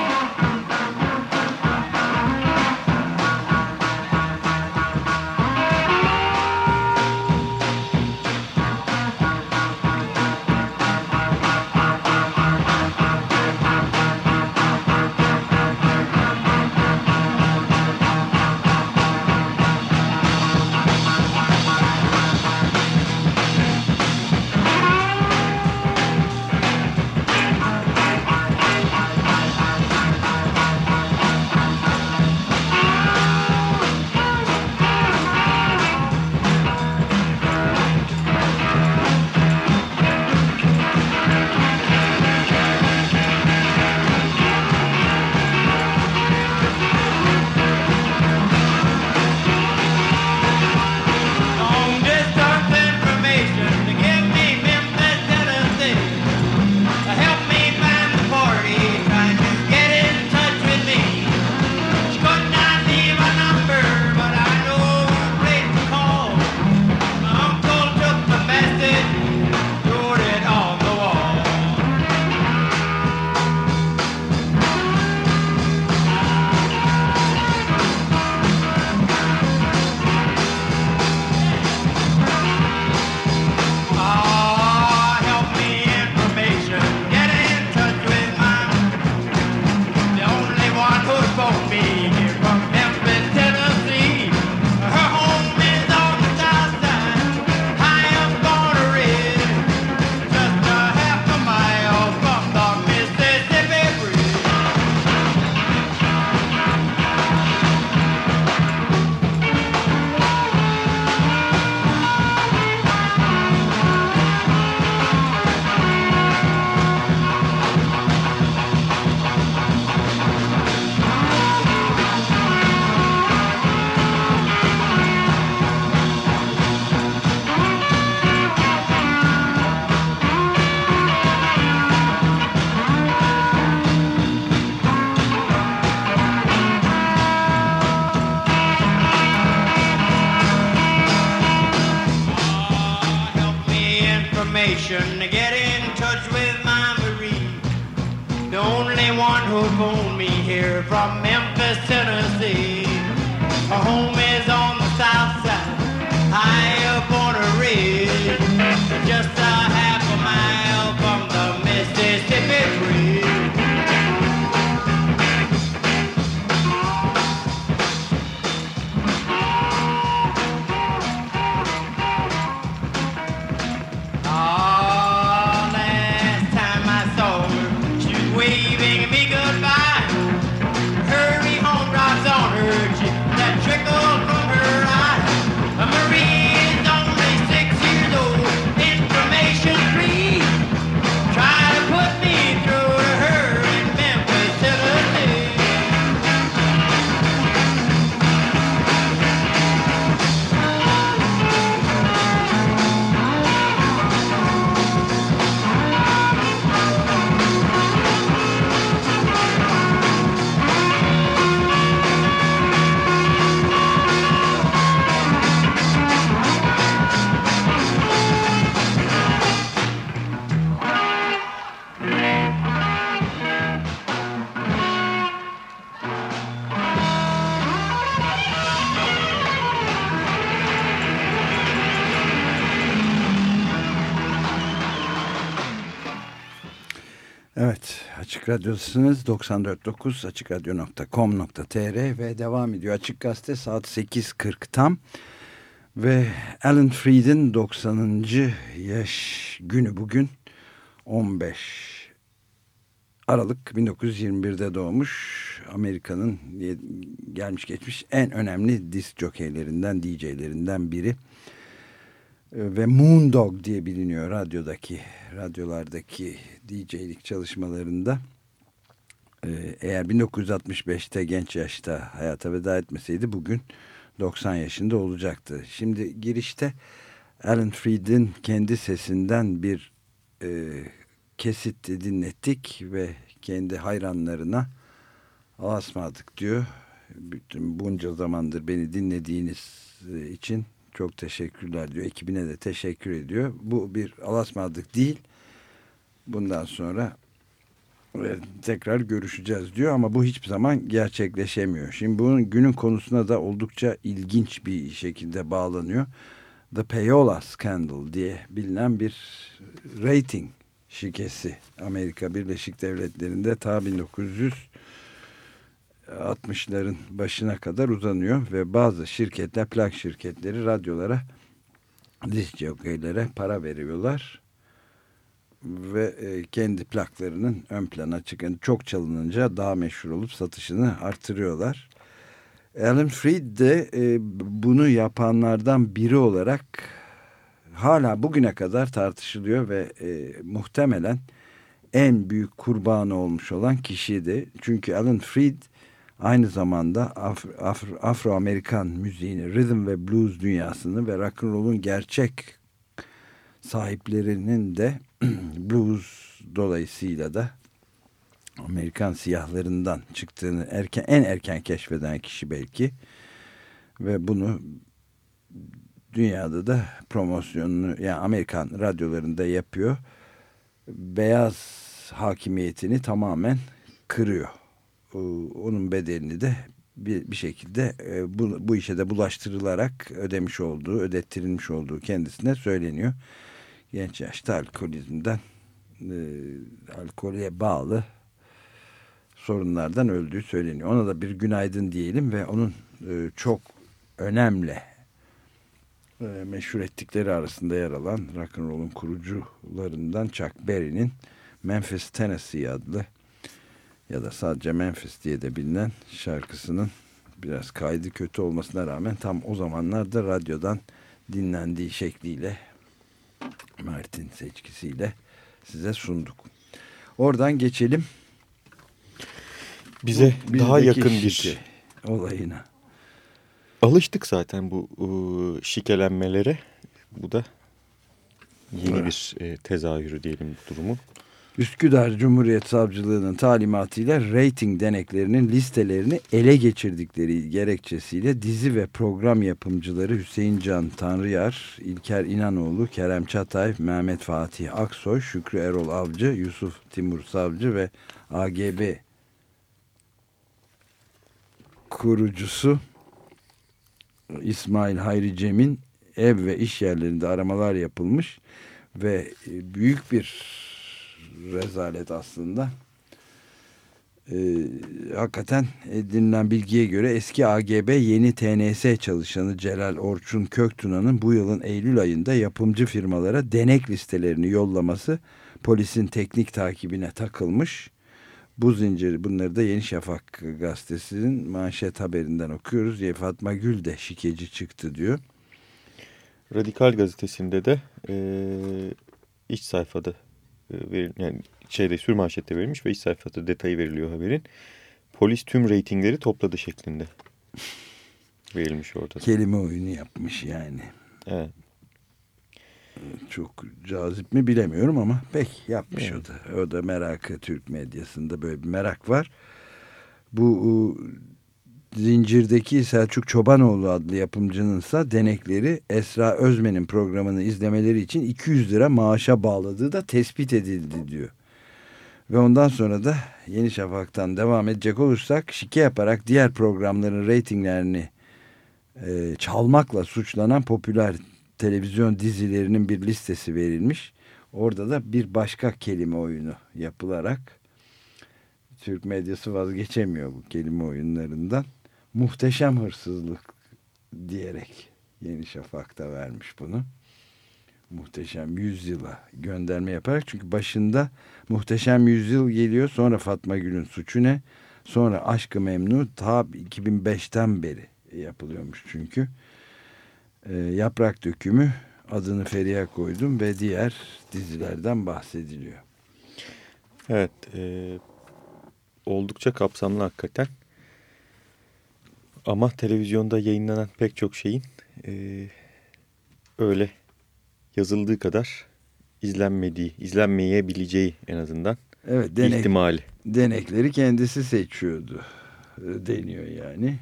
Açık Radyo'dasınız. 94.9 açıkradyo.com.tr ve devam ediyor. Açık Gazete saat 8.40 tam. Ve Alan Freed'in 90. yaş günü bugün 15 Aralık 1921'de doğmuş Amerika'nın gelmiş geçmiş en önemli disk jokeylerinden, DJ'lerinden biri. Ve Moondog diye biliniyor radyodaki, radyolardaki DJ'lik çalışmalarında. Ee, eğer 1965'te genç yaşta hayata veda etmeseydi bugün 90 yaşında olacaktı. Şimdi girişte Alan Freed'in kendi sesinden bir e, kesit dinlettik ve kendi hayranlarına asmadık diyor. Bütün bunca zamandır beni dinlediğiniz için çok teşekkürler diyor. Ekibine de teşekkür ediyor. Bu bir alasmadık değil. Bundan sonra e, tekrar görüşeceğiz diyor ama bu hiçbir zaman gerçekleşemiyor. Şimdi bunun günün konusuna da oldukça ilginç bir şekilde bağlanıyor. The Payola Scandal diye bilinen bir rating şikesi Amerika Birleşik Devletleri'nde ta 1960'ların başına kadar uzanıyor ve bazı şirketler, plak şirketleri radyolara disk jokeylere para veriyorlar ve e, kendi plaklarının ön plana çıkan çok çalınınca daha meşhur olup satışını artırıyorlar. Alan Freed de e, bunu yapanlardan biri olarak hala bugüne kadar tartışılıyor ve e, muhtemelen en büyük kurbanı olmuş olan kişiydi. Çünkü Alan Freed aynı zamanda Af Af Afro-Amerikan müziğini, rhythm ve blues dünyasını ve rock and roll'un gerçek sahiplerinin de blues dolayısıyla da Amerikan siyahlarından çıktığını erken en erken keşfeden kişi belki ve bunu dünyada da promosyonunu yani Amerikan radyolarında yapıyor. Beyaz hakimiyetini tamamen kırıyor. Onun bedelini de bir, bir şekilde e, bu, bu işe de bulaştırılarak ödemiş olduğu, ödettirilmiş olduğu kendisine söyleniyor. Genç yaşta alkolizmden e, alkole bağlı sorunlardan öldüğü söyleniyor. Ona da bir günaydın diyelim ve onun e, çok önemli e, meşhur ettikleri arasında yer alan rock'n'roll'un kurucularından Chuck Berry'nin Memphis Tennessee adlı ya da sadece Memphis diye de bilinen şarkısının biraz kaydı kötü olmasına rağmen tam o zamanlarda radyodan dinlendiği şekliyle Martin seçkisiyle size sunduk. Oradan geçelim. Bize Bu, daha yakın bir olayına. Alıştık zaten bu ıı, şikelenmelere. Bu da yeni Evet. bir e, tezahürü diyelim bu durumun. Üsküdar Cumhuriyet Savcılığı'nın talimatıyla reyting deneklerinin listelerini ele geçirdikleri gerekçesiyle dizi ve program yapımcıları Hüseyin Can Tanrıyar, İlker İnanoğlu, Kerem Çatay, Mehmet Fatih Aksoy, Şükrü Erol Avcı, Yusuf Timur Savcı ve AGB kurucusu İsmail Hayri Cem'in ev ve iş yerlerinde aramalar yapılmış ve büyük bir rezalet aslında. Ee, hakikaten edinilen bilgiye göre eski AGB yeni TNS çalışanı Celal Orçun Köktuna'nın bu yılın Eylül ayında yapımcı firmalara denek listelerini yollaması polisin teknik takibine takılmış. Bu zinciri bunları da Yeni Şafak gazetesinin manşet haberinden okuyoruz. Fatma Gül de şikeci çıktı diyor. Radikal gazetesinde de e, iç sayfada e, yani şeyde sürmanşette verilmiş ve iç sayfada detayı veriliyor haberin. Polis tüm reytingleri topladı şeklinde verilmiş orada. Kelime oyunu yapmış yani. Evet. Çok cazip mi bilemiyorum ama pek yapmış Evet. o da. O da merakı Türk medyasında böyle bir merak var. Bu zincirdeki Selçuk Çobanoğlu adlı yapımcınınsa denekleri Esra Özmen'in programını izlemeleri için 200 lira maaşa bağladığı da tespit edildi diyor. Ve ondan sonra da Yeni Şafak'tan devam edecek olursak şike yaparak diğer programların reytinglerini e, çalmakla suçlanan popüler televizyon dizilerinin bir listesi verilmiş. Orada da bir başka kelime oyunu yapılarak Türk medyası vazgeçemiyor bu kelime oyunlarından. Muhteşem hırsızlık diyerek Yeni Şafak'ta vermiş bunu. Muhteşem Yüzyıl'a gönderme yaparak çünkü başında Muhteşem Yüzyıl geliyor sonra Fatma Gül'ün suçu ne sonra Aşkı Memnu ta 2005'ten beri yapılıyormuş çünkü. Ee, Yaprak Dökümü adını Feriha koydum ve diğer dizilerden bahsediliyor. Evet. E, oldukça kapsamlı hakikaten. Ama televizyonda yayınlanan pek çok şeyin e, öyle yazıldığı kadar izlenmediği, izlenmeyebileceği en azından Evet denek, ihtimali. denekleri kendisi seçiyordu e, deniyor yani.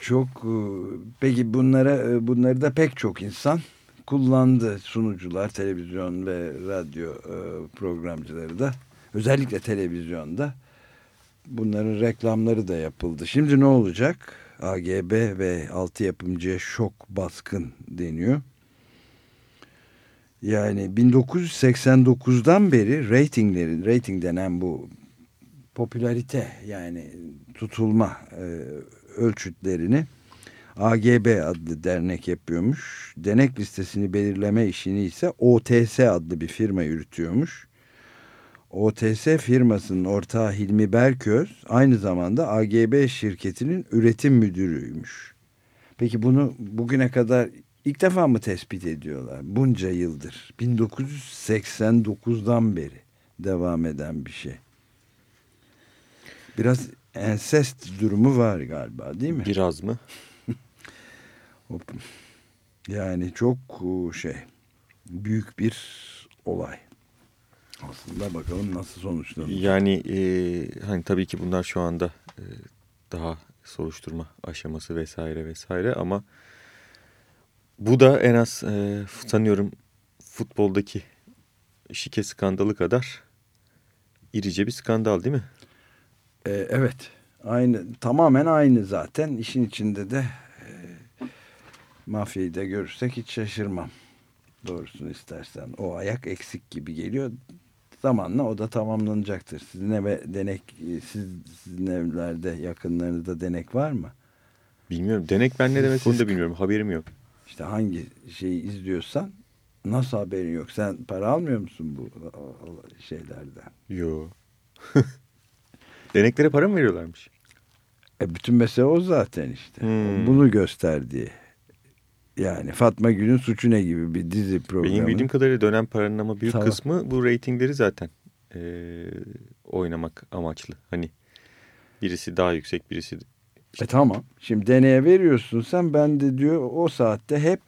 Çok e, peki bunlara e, bunları da pek çok insan kullandı sunucular televizyon ve radyo programcıları da özellikle televizyonda bunların reklamları da yapıldı. Şimdi ne olacak? AGB ve altı yapımcıya şok baskın deniyor. Yani 1989'dan beri ratinglerin, rating denen bu popülarite yani tutulma e, ölçütlerini AGB adlı dernek yapıyormuş. Denek listesini belirleme işini ise OTS adlı bir firma yürütüyormuş. OTS firmasının ortağı Hilmi Berköz aynı zamanda AGB şirketinin üretim müdürüymüş. Peki bunu bugüne kadar ilk defa mı tespit ediyorlar? Bunca yıldır. 1989'dan beri devam eden bir şey. Biraz ensest durumu var galiba değil mi? Biraz mı? Yani çok e, şey büyük bir olay. Aslında bakalım nasıl sonuçlanır. Yani e, hani tabii ki bunlar şu anda e, daha soruşturma aşaması vesaire vesaire ama bu da en az e, sanıyorum futboldaki şike skandalı kadar irice bir skandal değil mi? Ee, evet. Aynı tamamen aynı zaten. İşin içinde de e, mafyayı da görürsek hiç şaşırmam. Doğrusunu istersen. O ayak eksik gibi geliyor. Zamanla o da tamamlanacaktır. Sizin eve denek siz, sizin evlerde yakınlarınızda denek var mı? Bilmiyorum. Denek ben ne demek Siz- onu da bilmiyorum. Haberim yok. İşte hangi şeyi izliyorsan nasıl haberin yok? Sen para almıyor musun bu şeylerden? Yo. Deneklere para mı veriyorlarmış? E bütün mesele o zaten işte. Hmm. Bunu gösterdiği. Yani Fatma Gül'ün suçu ne gibi bir dizi programı. Benim bildiğim kadarıyla dönem paranın ama büyük Tamam. kısmı bu reytingleri zaten e, oynamak amaçlı. Hani birisi daha yüksek birisi E tamam. Şimdi deneye veriyorsun sen ben de diyor o saatte hep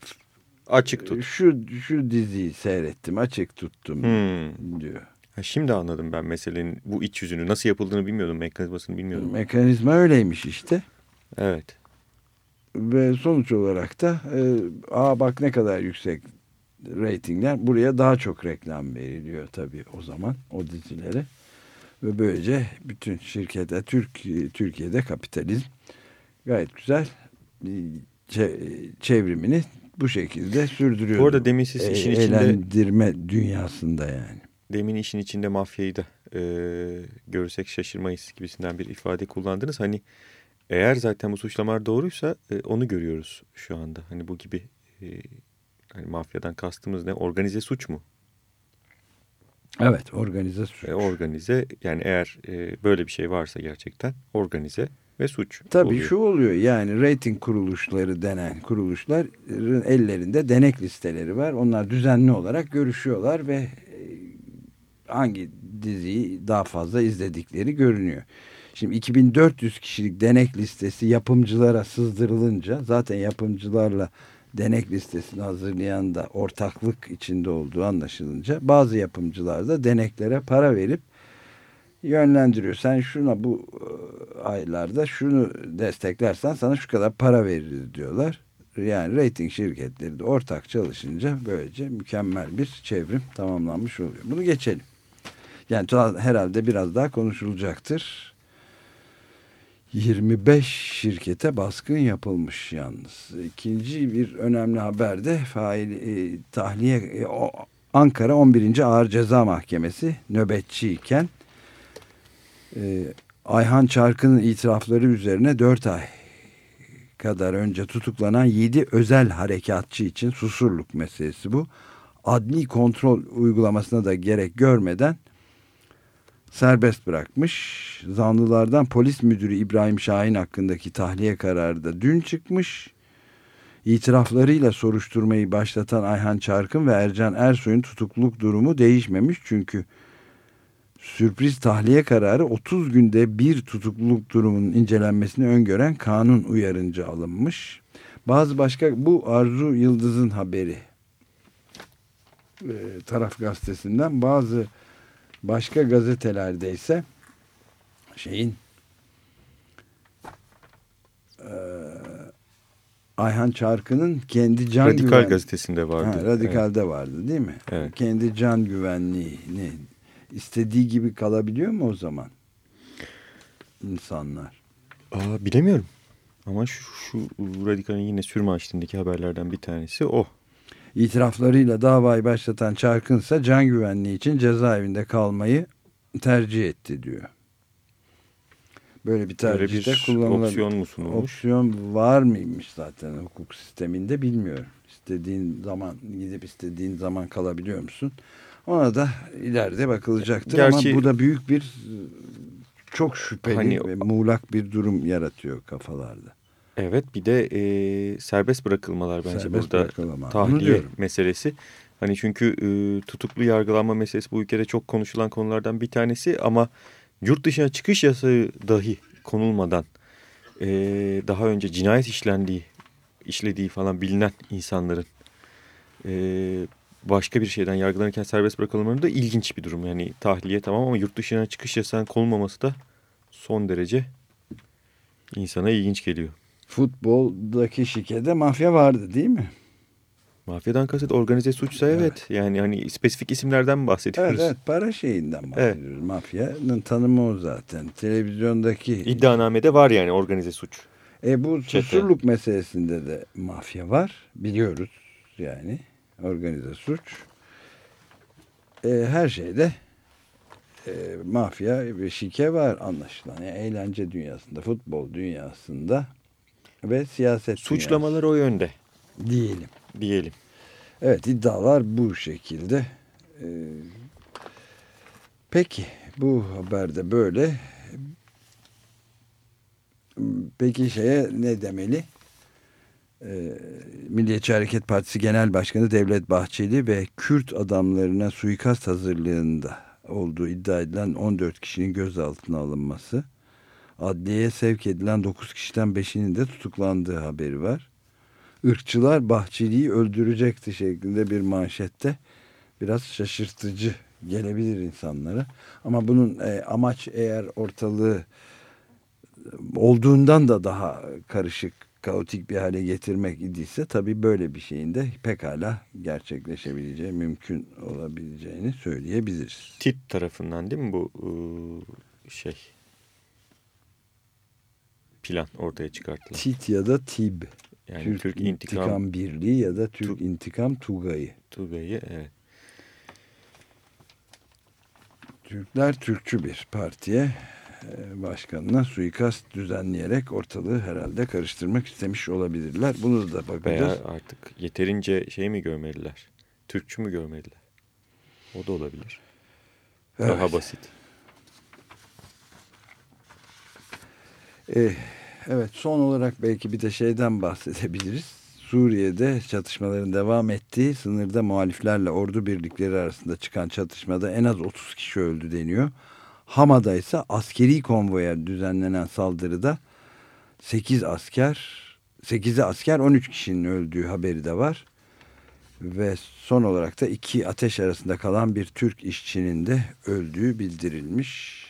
açık tut. şu şu diziyi seyrettim açık tuttum Hmm. diyor. Ha, şimdi anladım ben meselenin bu iç yüzünü. Nasıl yapıldığını bilmiyordum. Mekanizmasını bilmiyordum. Mekanizma öyleymiş işte. Evet. Ve sonuç olarak da e, aa bak ne kadar yüksek reytingler buraya daha çok reklam veriliyor tabii o zaman o dizilere. Ve böylece bütün şirkete Türk Türkiye'de kapitalizm gayet güzel e, çe- çevrimini bu şekilde sürdürüyor. Bu arada demin siz E, işin içinde eğlendirme dünyasında yani. demin işin içinde mafyayı da e, görürsek şaşırmayız gibisinden bir ifade kullandınız. Hani eğer zaten bu suçlamalar doğruysa e, onu görüyoruz şu anda. Hani bu gibi e, hani mafyadan kastımız ne? Organize suç mu? Evet organize suç. E, organize yani eğer e, böyle bir şey varsa gerçekten organize ve suç Tabii oluyor. şu oluyor yani rating kuruluşları denen kuruluşların ellerinde denek listeleri var. Onlar düzenli olarak görüşüyorlar ve e, hangi diziyi daha fazla izledikleri görünüyor. Şimdi 2400 kişilik denek listesi yapımcılara sızdırılınca zaten yapımcılarla denek listesini hazırlayan da ortaklık içinde olduğu anlaşılınca bazı yapımcılar da deneklere para verip yönlendiriyor. Sen şuna bu e, aylarda şunu desteklersen sana şu kadar para veririz diyorlar. Yani rating şirketleri de ortak çalışınca böylece mükemmel bir çevrim tamamlanmış oluyor. Bunu geçelim. Yani herhalde biraz daha konuşulacaktır. 25 şirkete baskın yapılmış yalnız. İkinci bir önemli haber de fail e, tahliye e, o, Ankara 11. Ağır Ceza Mahkemesi nöbetçiyken e, Ayhan Çarkı'nın itirafları üzerine 4 ay kadar önce tutuklanan 7 özel harekatçı için susurluk meselesi bu. Adli kontrol uygulamasına da gerek görmeden serbest bırakmış. Zanlılardan polis müdürü İbrahim Şahin hakkındaki tahliye kararı da dün çıkmış. İtiraflarıyla soruşturmayı başlatan Ayhan Çarkın ve Ercan Ersoy'un tutukluluk durumu değişmemiş. Çünkü sürpriz tahliye kararı 30 günde bir tutukluluk durumunun incelenmesini öngören kanun uyarınca alınmış. Bazı başka bu Arzu Yıldız'ın haberi e, taraf gazetesinden bazı başka gazetelerde ise şeyin e, Ayhan Çarkı'nın kendi can Radikal güven- gazetesinde vardı. Ha, Radikal'de vardı değil mi? Evet. Kendi can güvenliğini istediği gibi kalabiliyor mu o zaman? insanlar? Aa, bilemiyorum. Ama şu, şu Radikal'in yine sürme açtığındaki haberlerden bir tanesi o. İtiraflarıyla davayı başlatan Çarkınsa can güvenliği için cezaevinde kalmayı tercih etti diyor. Böyle bir tercihte bir kullanılabilir. opsiyon mu sunulmuş? Opsiyon var mıymış zaten hukuk sisteminde bilmiyorum. İstediğin zaman gidip istediğin zaman kalabiliyor musun? Ona da ileride bakılacaktır Gerçi- ama bu da büyük bir çok şüpheli Hani- ve muğlak bir durum yaratıyor kafalarda. Evet bir de e, serbest bırakılmalar bence Serbest burada bırakılama. Onu tahliye meselesi. Hani çünkü e, tutuklu yargılanma meselesi bu ülkede çok konuşulan konulardan bir tanesi ama yurt dışına çıkış yasağı dahi konulmadan e, daha önce cinayet işlendiği, işlediği falan bilinen insanların e, başka bir şeyden yargılanırken serbest bırakılmaları da ilginç bir durum. Yani tahliye tamam ama yurt dışına çıkış yasağının konulmaması da son derece insana ilginç geliyor. Futboldaki şikede mafya vardı değil mi? Mafyadan kasıt organize suçsa evet. Yani hani spesifik isimlerden mi Evet, bahsediyoruz? evet para şeyinden bahsediyoruz. Mafyanın tanımı o zaten. Televizyondaki İddianamede var yani organize suç. E bu Çete. susurluk meselesinde de mafya var. Biliyoruz yani. Organize suç. E, her şeyde e, mafya ve şike var anlaşılan. Yani eğlence dünyasında, futbol dünyasında ve siyaset Suçlamalar o yönde diyelim. diyelim. Evet iddialar bu şekilde. E, peki bu haberde böyle. Peki şeye ne demeli? Ee, Milliyetçi Hareket Partisi Genel Başkanı Devlet Bahçeli ve Kürt adamlarına suikast hazırlığında olduğu iddia edilen 14 kişinin gözaltına alınması, adliyeye sevk edilen 9 kişiden 5'inin de tutuklandığı haberi var. Irkçılar Bahçeli'yi öldürecekti şeklinde bir manşette biraz şaşırtıcı gelebilir insanlara. Ama bunun e, amaç eğer ortalığı olduğundan da daha karışık, kaotik bir hale getirmek idiyse tabii böyle bir şeyin de pekala gerçekleşebileceği, mümkün olabileceğini söyleyebiliriz. TİT tarafından değil mi bu ıı, şey plan ortaya çıkartılan? TİT ya da TİB. Yani Türk, Türk, İntikam, İntikam, Birliği ya da Türk Tu- İntikam Tugayı. Tugay'ı evet. Türkler Türkçü bir partiye e, başkanına suikast düzenleyerek ortalığı herhalde karıştırmak istemiş olabilirler. Bunu da bakacağız. Veya artık yeterince şey mi görmeliler? Türkçü mü görmeliler? O da olabilir. Daha Evet. basit. Eh, evet son olarak belki bir de şeyden bahsedebiliriz. Suriye'de çatışmaların devam ettiği sınırda muhaliflerle ordu birlikleri arasında çıkan çatışmada en az 30 kişi öldü deniyor. Hama'da ise askeri konvoya düzenlenen saldırıda 8 asker 8'i asker 13 kişinin öldüğü haberi de var. Ve son olarak da iki ateş arasında kalan bir Türk işçinin de öldüğü bildirilmiş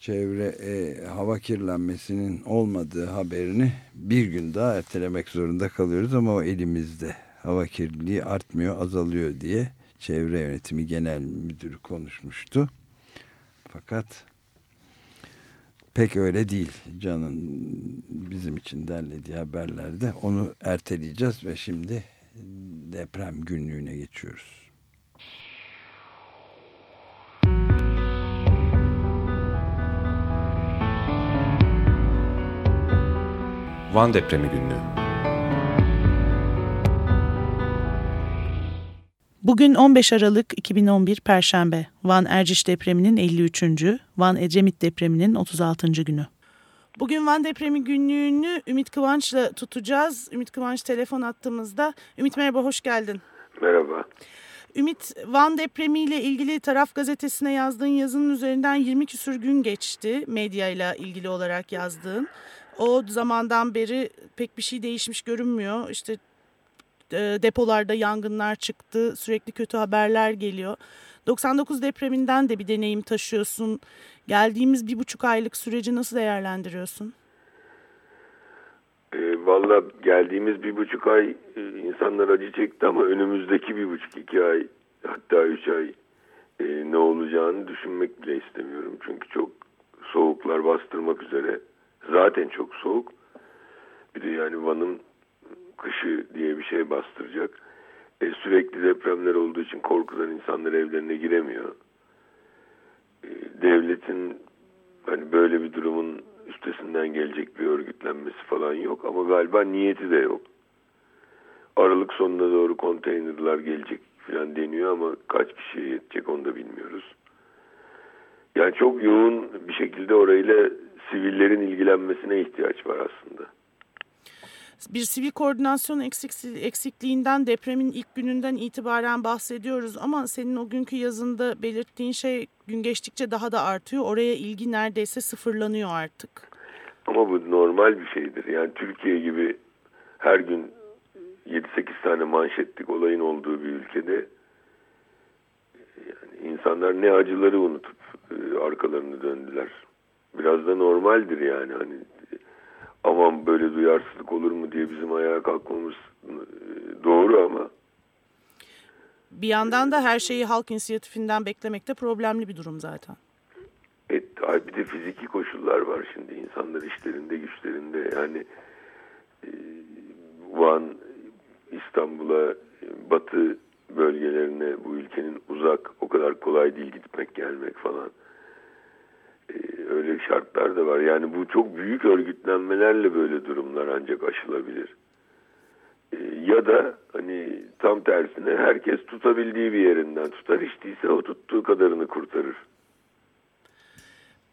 çevre e, hava kirlenmesinin olmadığı haberini bir gün daha ertelemek zorunda kalıyoruz ama o elimizde hava kirliliği artmıyor azalıyor diye çevre yönetimi genel müdürü konuşmuştu. Fakat pek öyle değil Can'ın bizim için derlediği haberlerde onu erteleyeceğiz ve şimdi deprem günlüğüne geçiyoruz. Van Depremi Günlüğü Bugün 15 Aralık 2011 Perşembe. Van Erciş depreminin 53. Van Ecemit depreminin 36. günü. Bugün Van depremi günlüğünü Ümit Kıvanç'la tutacağız. Ümit Kıvanç telefon attığımızda. Ümit merhaba, hoş geldin. Merhaba. Ümit, Van depremiyle ilgili Taraf Gazetesi'ne yazdığın yazının üzerinden 20 küsür gün geçti. Medyayla ilgili olarak yazdığın. O zamandan beri pek bir şey değişmiş görünmüyor. İşte e, depolarda yangınlar çıktı. Sürekli kötü haberler geliyor. 99 depreminden de bir deneyim taşıyorsun. Geldiğimiz bir buçuk aylık süreci nasıl değerlendiriyorsun? E, Valla geldiğimiz bir buçuk ay e, insanlar acı çekti ama önümüzdeki bir buçuk iki ay hatta üç ay e, ne olacağını düşünmek bile istemiyorum. Çünkü çok soğuklar bastırmak üzere. Zaten çok soğuk. Bir de yani Van'ın kışı diye bir şey bastıracak. E, sürekli depremler olduğu için korkudan insanlar evlerine giremiyor. E, devletin hani böyle bir durumun üstesinden gelecek bir örgütlenmesi falan yok ama galiba niyeti de yok. Aralık sonuna doğru konteynerler gelecek falan deniyor ama kaç kişiye yetecek onu da bilmiyoruz. Yani çok yoğun bir şekilde orayla sivillerin ilgilenmesine ihtiyaç var aslında. Bir sivil koordinasyon eksikliğinden depremin ilk gününden itibaren bahsediyoruz ama senin o günkü yazında belirttiğin şey gün geçtikçe daha da artıyor. Oraya ilgi neredeyse sıfırlanıyor artık. Ama bu normal bir şeydir. Yani Türkiye gibi her gün 7-8 tane manşetlik olayın olduğu bir ülkede yani insanlar ne acıları unutup e, arkalarını döndüler. Biraz da normaldir yani hani aman böyle duyarsızlık olur mu diye bizim ayağa kalkmamız e, doğru ama. Bir yandan da her şeyi halk inisiyatifinden beklemek de problemli bir durum zaten. Evet, bir de fiziki koşullar var şimdi insanlar işlerinde güçlerinde. Yani e, Van, İstanbul'a, Batı bölgelerine bu ülkenin uzak o kadar kolay değil gitmek gelmek falan. e, öyle şartlar da var yani bu çok büyük örgütlenmelerle böyle durumlar ancak aşılabilir e, ya da hani tam tersine herkes tutabildiği bir yerinden tutar hiç o tuttuğu kadarını kurtarır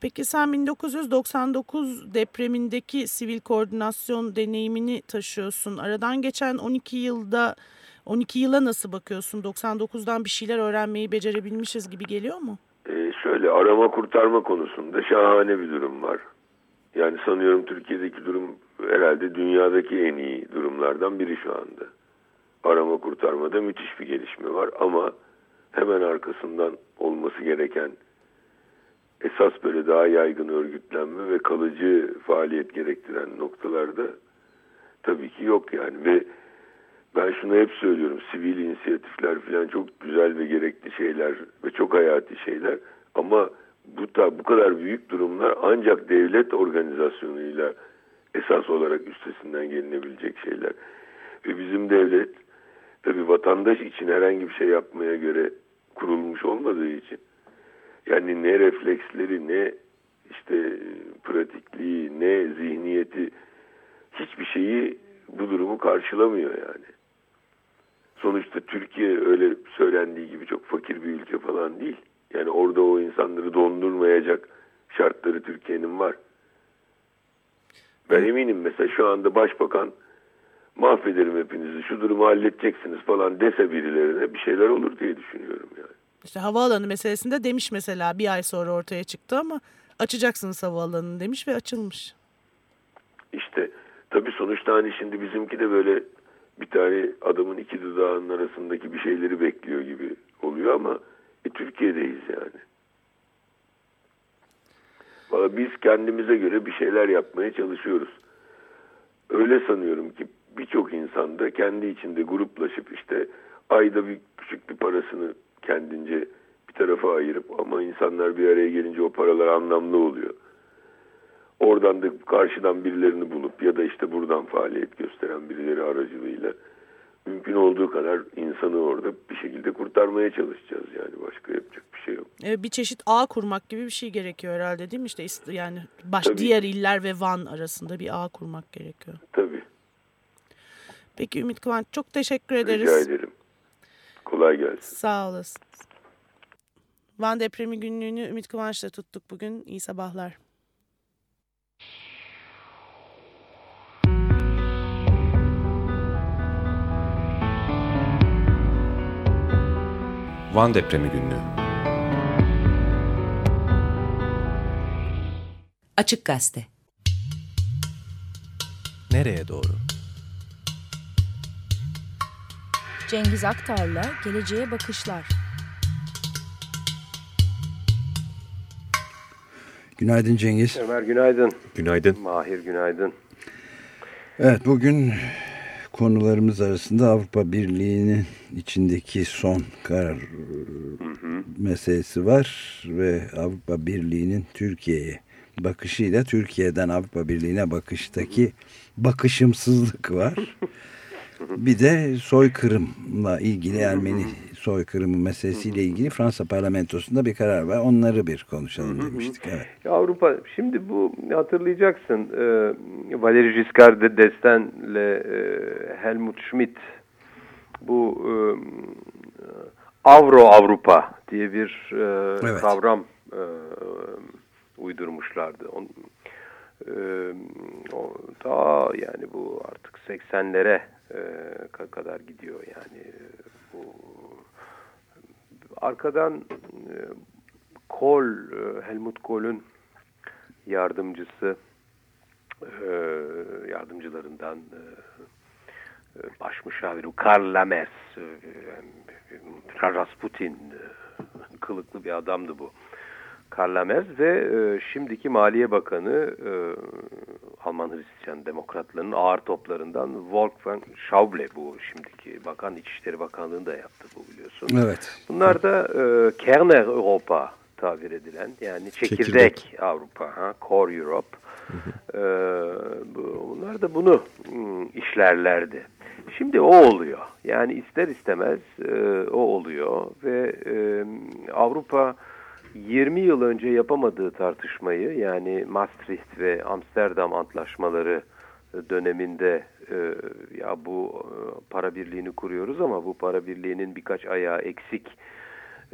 Peki sen 1999 depremindeki sivil koordinasyon deneyimini taşıyorsun. Aradan geçen 12 yılda 12 yıla nasıl bakıyorsun? 99'dan bir şeyler öğrenmeyi becerebilmişiz gibi geliyor mu? Şöyle arama kurtarma konusunda şahane bir durum var. Yani sanıyorum Türkiye'deki durum herhalde dünyadaki en iyi durumlardan biri şu anda. Arama kurtarmada müthiş bir gelişme var ama hemen arkasından olması gereken esas böyle daha yaygın örgütlenme ve kalıcı faaliyet gerektiren noktalarda tabii ki yok yani ve ben şunu hep söylüyorum sivil inisiyatifler falan çok güzel ve gerekli şeyler ve çok hayati şeyler ama bu da bu kadar büyük durumlar ancak devlet organizasyonuyla esas olarak üstesinden gelinebilecek şeyler ve bizim devlet tabii vatandaş için herhangi bir şey yapmaya göre kurulmuş olmadığı için yani ne refleksleri ne işte pratikliği ne zihniyeti hiçbir şeyi bu durumu karşılamıyor yani. Sonuçta Türkiye öyle söylendiği gibi çok fakir bir ülke falan değil. Yani orada o insanları dondurmayacak şartları Türkiye'nin var. Ben eminim mesela şu anda başbakan mahvederim hepinizi şu durumu halledeceksiniz falan dese birilerine bir şeyler olur diye düşünüyorum yani. İşte havaalanı meselesinde demiş mesela bir ay sonra ortaya çıktı ama açacaksınız havaalanını demiş ve açılmış. İşte tabii sonuçta hani şimdi bizimki de böyle bir tane adamın iki dudağının arasındaki bir şeyleri bekliyor gibi oluyor ama e, Türkiye'deyiz yani. Valla biz kendimize göre bir şeyler yapmaya çalışıyoruz. Öyle sanıyorum ki birçok insan da kendi içinde gruplaşıp işte ayda bir küçük bir parasını kendince bir tarafa ayırıp ama insanlar bir araya gelince o paralar anlamlı oluyor. Oradan da karşıdan birilerini bulup ya da işte buradan faaliyet gösteren birileri aracılığıyla mümkün olduğu kadar insanı orada bir şekilde kurtarmaya çalışacağız yani başka yapacak bir şey yok. E, bir çeşit ağ kurmak gibi bir şey gerekiyor herhalde değil mi? İşte yani baş, Tabii. diğer iller ve Van arasında bir ağ kurmak gerekiyor. Tabii. Peki Ümit Kıvanç çok teşekkür ederiz. Rica ederim. Kolay gelsin. Sağ olasın. Van depremi günlüğünü Ümit Kıvanç'la tuttuk bugün. İyi sabahlar. Van depremi günlüğü. Açık Gazete. Nereye doğru? Cengiz Aktar'la Geleceğe Bakışlar. Günaydın Cengiz. Ömer günaydın. Günaydın. Mahir günaydın. Evet bugün konularımız arasında Avrupa Birliği'nin içindeki son karar meselesi var ve Avrupa Birliği'nin Türkiye'ye bakışıyla Türkiye'den Avrupa Birliği'ne bakıştaki bakışımsızlık var. Bir de soykırımla ilgili Ermeni soykırımı meselesiyle ilgili Fransa parlamentosunda bir karar var. Onları bir konuşalım demiştik. Evet. Ya Avrupa şimdi bu hatırlayacaksın e, Valéry Giscard d'Estaing'le e, Helmut Schmidt bu e, Avro Avrupa diye bir e, Evet. kavram e, uydurmuşlardı. On, e, o, ta yani bu artık 80'lere e, ka- kadar gidiyor yani bu arkadan e, Kohl, e, Helmut Kohl'ün yardımcısı e, yardımcılarından e, e, baş müşaviri Karl Lammers Rasputin kılıklı bir adamdı bu. Karl Lammers ve şimdiki Maliye Bakanı Alman Hristiyan Demokratlarının ağır toplarından Wolfgang Schauble bu şimdiki bakan İçişleri Bakanlığı'nı da yaptı bu biliyorsun. Evet. Bunlar da e, Kerner Europa tabir edilen yani çekirdek, Çekirdek. Avrupa, ha, Core Europe. E, bu, bunlar da bunu mm, işlerlerdi. Şimdi o oluyor. Yani ister istemez e, o oluyor ve e, Avrupa 20 yıl önce yapamadığı tartışmayı yani Maastricht ve Amsterdam antlaşmaları döneminde e, ya bu e, para birliğini kuruyoruz ama bu para birliğinin birkaç ayağı eksik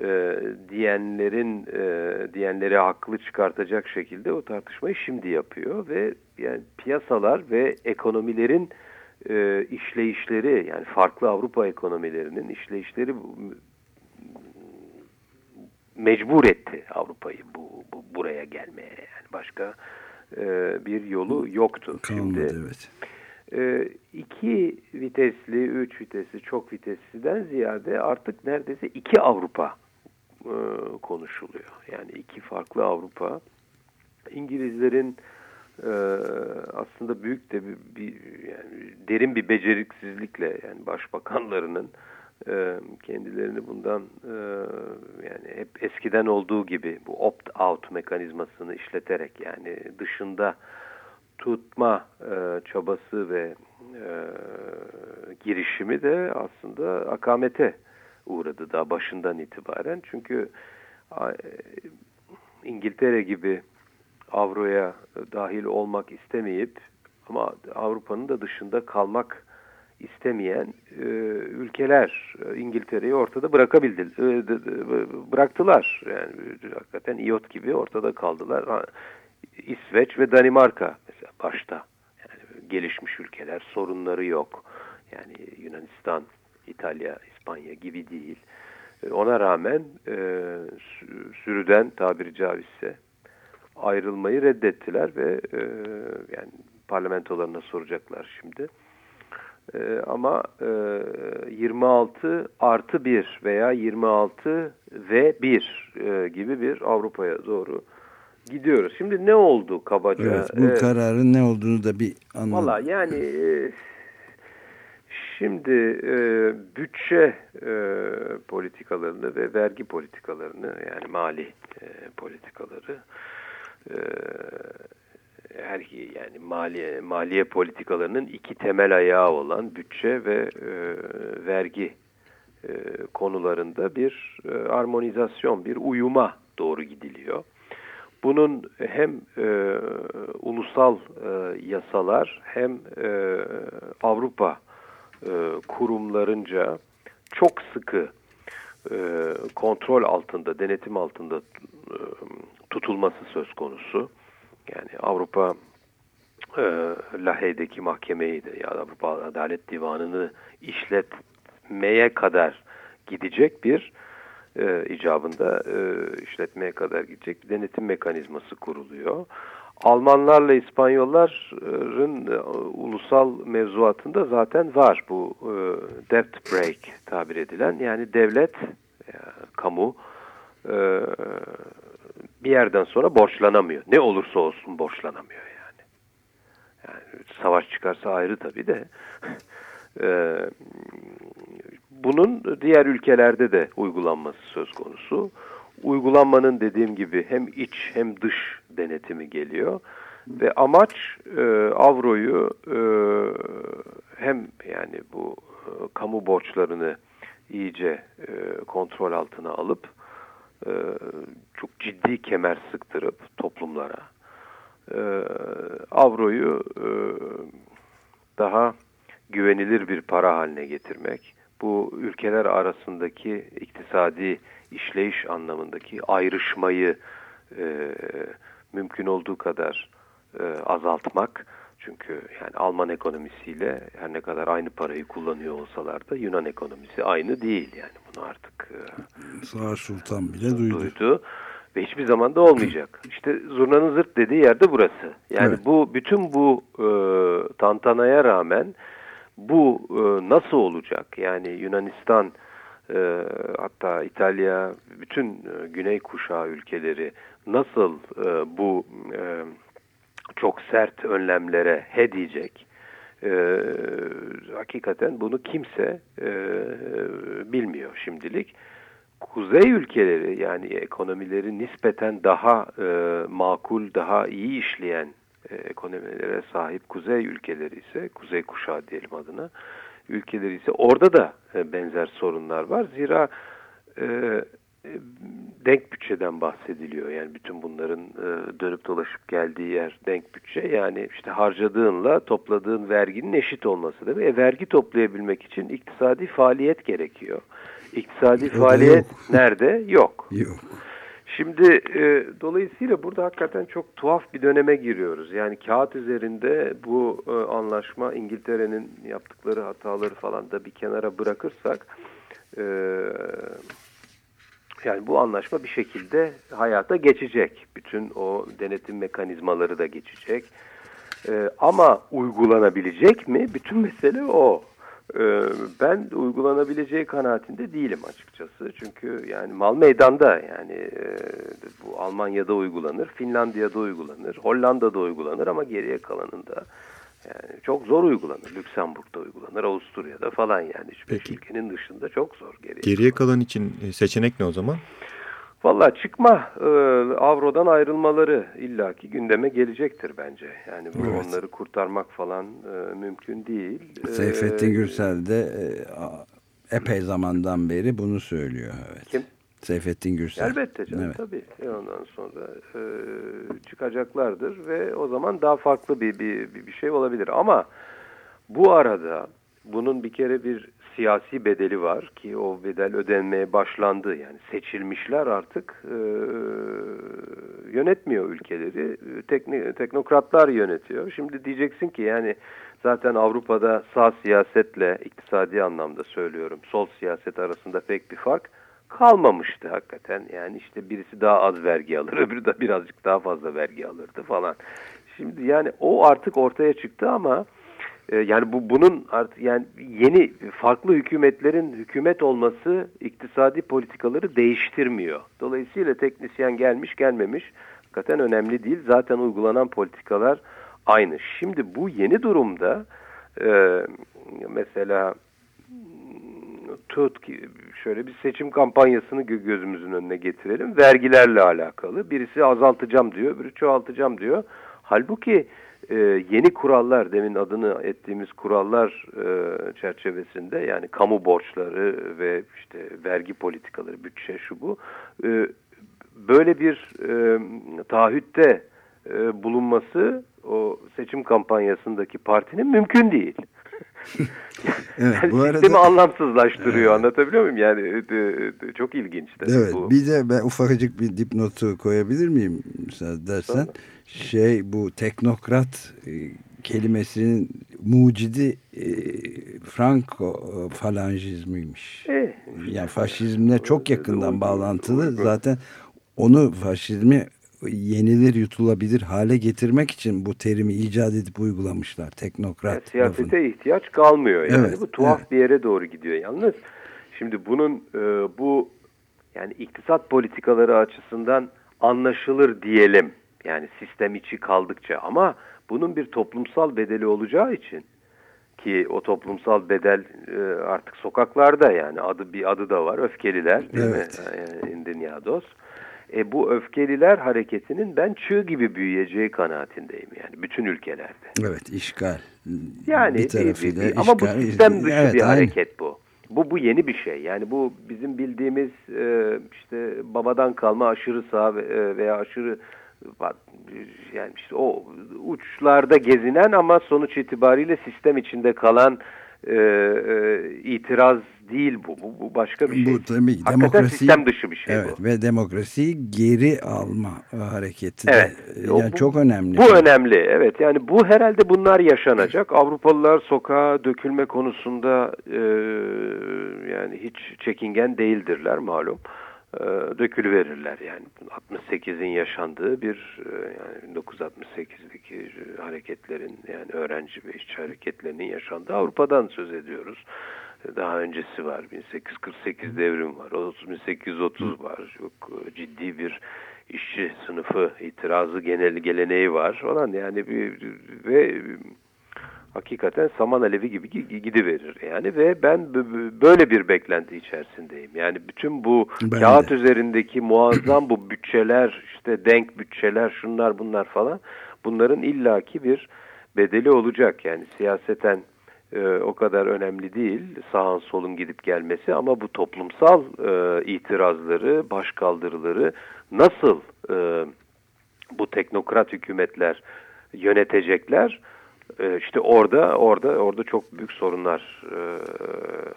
e, diyenlerin e, diyenleri haklı çıkartacak şekilde o tartışmayı şimdi yapıyor ve yani piyasalar ve ekonomilerin e, işleyişleri yani farklı Avrupa ekonomilerinin işleyişleri mecbur etti Avrupa'yı bu, bu buraya gelmeye yani başka e, bir yolu yoktu. Kalmadı Şimdi evet. e, iki vitesli, üç vitesli, çok vitesliden ziyade artık neredeyse iki Avrupa e, konuşuluyor. Yani iki farklı Avrupa. İngilizlerin e, aslında büyük de bir, bir yani derin bir beceriksizlikle yani başbakanlarının kendilerini bundan yani hep eskiden olduğu gibi bu opt-out mekanizmasını işleterek yani dışında tutma çabası ve girişimi de aslında akamete uğradı daha başından itibaren. Çünkü İngiltere gibi avroya dahil olmak istemeyip ama Avrupa'nın da dışında kalmak istemeyen e, ülkeler e, İngiltere'yi ortada bırakabildi, e, bıraktılar. Yani e, hakikaten iot gibi ortada kaldılar. Ha, İsveç ve Danimarka mesela başta. Yani gelişmiş ülkeler, sorunları yok. Yani Yunanistan, İtalya, İspanya gibi değil. E, Ona rağmen e, sü- sürüden tabiri caizse ayrılmayı reddettiler ve e, yani parlamentolarına soracaklar şimdi. E, ama e, 26 artı 1 veya 26 ve 1 e, gibi bir Avrupa'ya doğru gidiyoruz. Şimdi ne oldu kabaca? Evet, bu Evet. kararın ne olduğunu da bir anladım. Valla yani e, şimdi e, bütçe e, politikalarını ve vergi politikalarını yani mali e, politikaları e, her yani maliye maliye politikalarının iki temel ayağı olan bütçe ve e, vergi e, konularında bir e, armonizasyon, bir uyuma doğru gidiliyor. Bunun hem e, ulusal e, yasalar hem e, Avrupa e, kurumlarınca çok sıkı e, kontrol altında, denetim altında e, tutulması söz konusu. Yani Avrupa e, Lahey'deki mahkemeyi de ya Avrupa Adalet Divanı'nı işletmeye kadar gidecek bir e, icabında e, işletmeye kadar gidecek bir denetim mekanizması kuruluyor. Almanlarla İspanyolların e, ulusal mevzuatında zaten var bu e, debt break tabir edilen yani devlet, e, kamu e, bir yerden sonra borçlanamıyor. Ne olursa olsun borçlanamıyor yani. Yani savaş çıkarsa ayrı tabii de. e, bunun diğer ülkelerde de uygulanması söz konusu. Uygulanmanın dediğim gibi hem iç hem dış denetimi geliyor. Ve amaç e, avroyu e, hem yani bu e, kamu borçlarını iyice e, kontrol altına alıp e, çok ciddi kemer sıktırıp toplumlara e, avroyu e, daha güvenilir bir para haline getirmek, bu ülkeler arasındaki iktisadi işleyiş anlamındaki ayrışmayı e, mümkün olduğu kadar e, azaltmak. Çünkü yani Alman ekonomisiyle her ne kadar aynı parayı kullanıyor olsalar da Yunan ekonomisi aynı değil. Yani bunu artık e, Sağır Sultan bile duydu. duydu ve hiçbir zaman da olmayacak. İşte zurnanın zırt dediği yerde burası. Yani Evet. bu bütün bu e, tantanaya rağmen bu e, nasıl olacak? Yani Yunanistan e, hatta İtalya bütün e, Güney Kuşağı ülkeleri nasıl e, bu e, çok sert önlemlere he diyecek? E, hakikaten bunu kimse e, bilmiyor şimdilik. Kuzey ülkeleri yani ekonomileri nispeten daha e, makul, daha iyi işleyen e, ekonomilere sahip kuzey ülkeleri ise, kuzey kuşağı diyelim adına, ülkeleri ise orada da e, benzer sorunlar var. Zira e, denk bütçeden bahsediliyor. Yani bütün bunların e, dönüp dolaşıp geldiği yer denk bütçe. Yani işte harcadığınla topladığın verginin eşit olması demek. E, vergi toplayabilmek için iktisadi faaliyet gerekiyor. İktisadi O faaliyet yok. nerede? Yok. Yok. Şimdi e, dolayısıyla burada hakikaten çok tuhaf bir döneme giriyoruz. Yani kağıt üzerinde bu e, anlaşma İngiltere'nin yaptıkları hataları falan da bir kenara bırakırsak e, yani bu anlaşma bir şekilde hayata geçecek. Bütün o denetim mekanizmaları da geçecek. E, ama uygulanabilecek mi? Bütün mesele o. E, ben uygulanabileceği kanaatinde değilim açıkçası. Çünkü yani mal meydanda yani e, bu Almanya'da uygulanır, Finlandiya'da uygulanır, Hollanda'da uygulanır ama geriye kalanında yani çok zor uygulanır. Lüksemburg'da uygulanır, Avusturya'da falan yani. Hiç beş Peki. ülkenin dışında çok zor geriye. Geriye kalan için e, seçenek ne o zaman? Valla çıkma e, avrodan ayrılmaları illaki gündeme gelecektir bence. Yani bu Evet. onları kurtarmak falan e, mümkün değil. E, Seyfettin Gürsel de e, epey zamandan beri bunu söylüyor. Evet. Kim? Seyfettin Gürsel. Elbette canım Evet. tabii. E ondan sonra e, çıkacaklardır ve o zaman daha farklı bir, bir, bir şey olabilir. Ama bu arada bunun bir kere bir siyasi bedeli var ki o bedel ödenmeye başlandı. Yani seçilmişler artık e, yönetmiyor ülkeleri. Tekni, teknokratlar yönetiyor. Şimdi diyeceksin ki yani zaten Avrupa'da sağ siyasetle iktisadi anlamda söylüyorum sol siyaset arasında pek bir fark kalmamıştı hakikaten. Yani işte birisi daha az vergi alır, öbürü de birazcık daha fazla vergi alırdı falan. Şimdi yani o artık ortaya çıktı ama e, yani bu bunun artık yani yeni farklı hükümetlerin hükümet olması iktisadi politikaları değiştirmiyor. Dolayısıyla teknisyen gelmiş gelmemiş hakikaten önemli değil. Zaten uygulanan politikalar aynı. Şimdi bu yeni durumda e, mesela tut şöyle bir seçim kampanyasını gö- gözümüzün önüne getirelim. Vergilerle alakalı. Birisi azaltacağım diyor, öbürü çoğaltacağım diyor. Halbuki e, yeni kurallar, demin adını ettiğimiz kurallar e, çerçevesinde yani kamu borçları ve işte vergi politikaları, bütçe şu bu e, böyle bir e, taahhütte e, bulunması o seçim kampanyasındaki partinin mümkün değil. Evet, yani bu arada- sistemi anlamsızlaştırıyor. Anlatabiliyor muyum? Yani e, e, çok ilginç. tabii Evet bu. bir de ben ufacık bir dipnotu koyabilir miyim müsaade edersen? Şey bu teknokrat e, kelimesinin mucidi e, Franco e, falangizmiymiş. Eh, Yani faşizmle çok yakından bağlantılı. Zaten onu faşizmi yenilir yutulabilir hale getirmek için bu terimi icat edip uygulamışlar. Teknokrat lafını. siyasete ihtiyaç kalmıyor. Yani Evet, bu tuhaf bir yere doğru gidiyor. Yalnız şimdi bunun e, bu yani iktisat politikaları açısından anlaşılır diyelim. Yani sistem içi kaldıkça ama bunun bir toplumsal bedeli olacağı için ki o toplumsal bedel e, artık sokaklarda yani adı bir adı da var öfkeliler değil Evet. mi? Yani Indignados. E, bu öfkeliler hareketinin ben çığ gibi büyüyeceği kanaatindeyim yani bütün ülkelerde. Evet işgal. Yani bir tarafıyla bir- bir- ama bu işgal- sistem dışı Evet, bir aynı. hareket bu. Bu bu yeni bir şey. Yani bu bizim bildiğimiz e, işte babadan kalma aşırı sağ e, veya aşırı yani işte o uçlarda gezinen ama sonuç itibariyle sistem içinde kalan e, e, itiraz değil bu. Bu, bu başka bir şey. Bu tabii Hakikaten demokrasi sistem dışı bir şey evet, bu. ve demokrasiyi geri alma hareketi de Evet. yani O bu- çok önemli. Bu önemli. Evet. Yani bu herhalde bunlar yaşanacak. Avrupalılar sokağa dökülme konusunda e, yani hiç çekingen değildirler malum. E, dökülüverirler yani 68'in yaşandığı bir e, yani 1968'deki hareketlerin yani öğrenci ve işçi hareketlerinin yaşandığı Avrupa'dan söz ediyoruz. Daha öncesi var. 1848 devrim var. 1830 var. Çok e, ciddi bir işçi sınıfı itirazı genel geleneği var falan yani bir ve hakikaten saman alevi gibi gi- gidiverir yani ve ben böyle bir beklenti içerisindeyim. Yani bütün bu Ben kağıt de. üzerindeki muazzam bu bütçeler işte denk bütçeler şunlar bunlar falan bunların illaki bir bedeli olacak. Yani siyaseten e, o kadar önemli değil sağın solun gidip gelmesi ama bu toplumsal e, itirazları, başkaldırıları nasıl e, bu teknokrat hükümetler yönetecekler? E, işte orada orada orada çok büyük sorunlar e,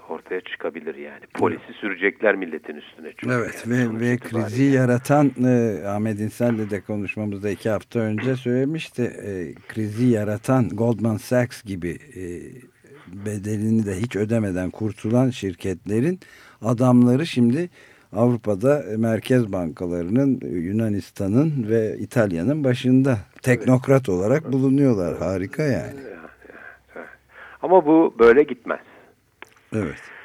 ortaya çıkabilir yani. Polisi sürecekler milletin üstüne. Çünkü Evet yani ve, ve krizi yaratan e, Ahmet İnsel'le de konuşmamızda iki hafta önce söylemişti. E, krizi yaratan Goldman Sachs gibi bedelini de hiç ödemeden kurtulan şirketlerin adamları şimdi Avrupa'da merkez bankalarının Yunanistan'ın ve İtalya'nın başında teknokrat olarak bulunuyorlar. Harika yani. Ama bu böyle gitmez. Evet.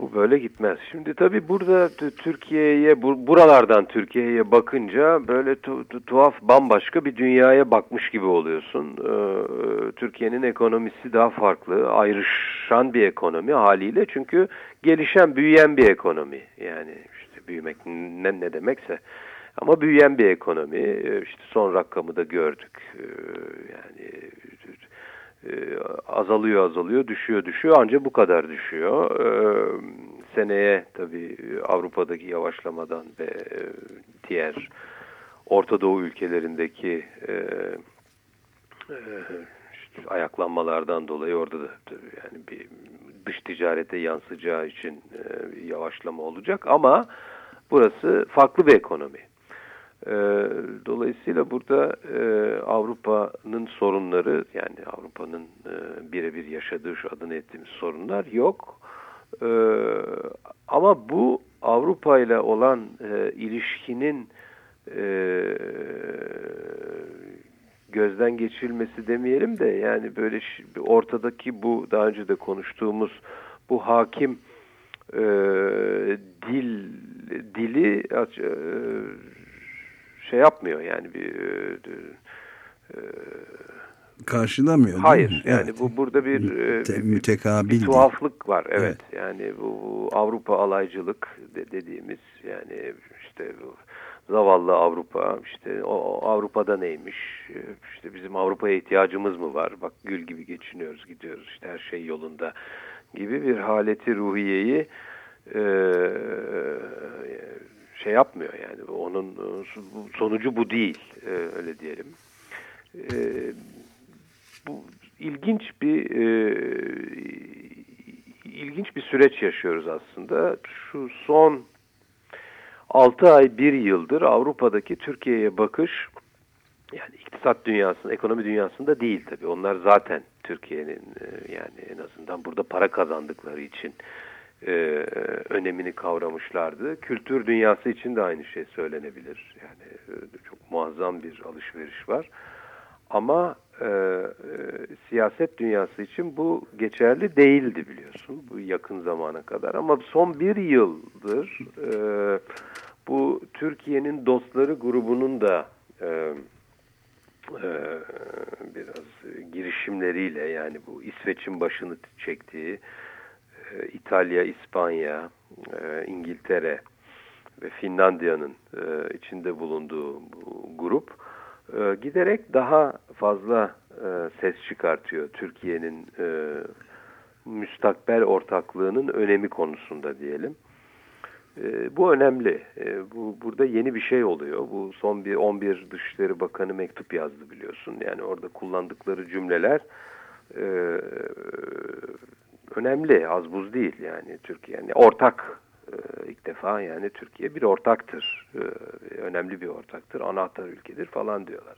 Bu böyle gitmez. Şimdi tabii burada Türkiye'ye bu- buralardan Türkiye'ye bakınca böyle tu- tu- tuhaf bambaşka bir dünyaya bakmış gibi oluyorsun. Ee, Türkiye'nin ekonomisi daha farklı, ayrışan bir ekonomi haliyle çünkü gelişen, büyüyen bir ekonomi. Yani işte büyümek ne, ne demekse. Ama büyüyen bir ekonomi. Ee, İşte son rakamı da gördük. Ee, Yani azalıyor azalıyor düşüyor düşüyor ancak bu kadar düşüyor. Ee, seneye tabii Avrupa'daki yavaşlamadan ve e, diğer Orta Doğu ülkelerindeki e, e, ayaklanmalardan dolayı orada da yani bir dış ticarete yansıyacağı için e, yavaşlama olacak ama burası farklı bir ekonomi. E, dolayısıyla burada e, Avrupa'nın sorunları yani Avrupa'nın e, birebir yaşadığı şu adını ettiğimiz sorunlar yok. E, ama bu Avrupa ile olan e, ilişkinin e, gözden geçirilmesi demeyelim de yani böyle ortadaki bu daha önce de konuştuğumuz bu hakim e, dil dili e, şey yapmıyor yani bir e, e, Karşılamıyor değil hayır mi? yani Evet. bu burada bir, e, Müte- bir- mütekabil bir değil. tuhaflık var evet, yani bu, Avrupa alaycılık de- dediğimiz yani işte bu zavallı Avrupa işte o o Avrupa'da neymiş e, işte bizim Avrupa'ya ihtiyacımız mı var bak gül gibi geçiniyoruz gidiyoruz işte her şey yolunda gibi bir haleti ruhiyeyi e, şey yapmıyor yani onun e, sonucu bu değil e, öyle diyelim. E, bu ilginç bir ilginç bir süreç yaşıyoruz aslında. Şu son 6 ay 1 yıldır Avrupa'daki Türkiye'ye bakış yani iktisat dünyasında, ekonomi dünyasında değil tabii. Onlar zaten Türkiye'nin yani en azından burada para kazandıkları için e, önemini kavramışlardı. Kültür dünyası için de aynı şey söylenebilir. Yani e, çok muazzam bir alışveriş var. Ama e, e, siyaset dünyası için bu geçerli değildi biliyorsun bu yakın zamana kadar. Ama son bir yıldır e, bu Türkiye'nin dostları grubunun da e, e, biraz girişimleriyle yani bu İsveç'in başını çektiği İtalya, İspanya, e, İngiltere ve Finlandiya'nın e, içinde bulunduğu bu grup e, giderek daha fazla e, ses çıkartıyor Türkiye'nin e, müstakbel ortaklığının önemi konusunda diyelim. E, bu önemli. E, bu burada yeni bir şey oluyor. Bu son bir 11 Dışişleri Bakanı mektup yazdı biliyorsun. Yani orada kullandıkları cümleler e, önemli, az buz değil yani Türkiye. Yani ortak e, ilk defa yani Türkiye bir ortaktır. E, önemli bir ortaktır, anahtar ülkedir falan diyorlar.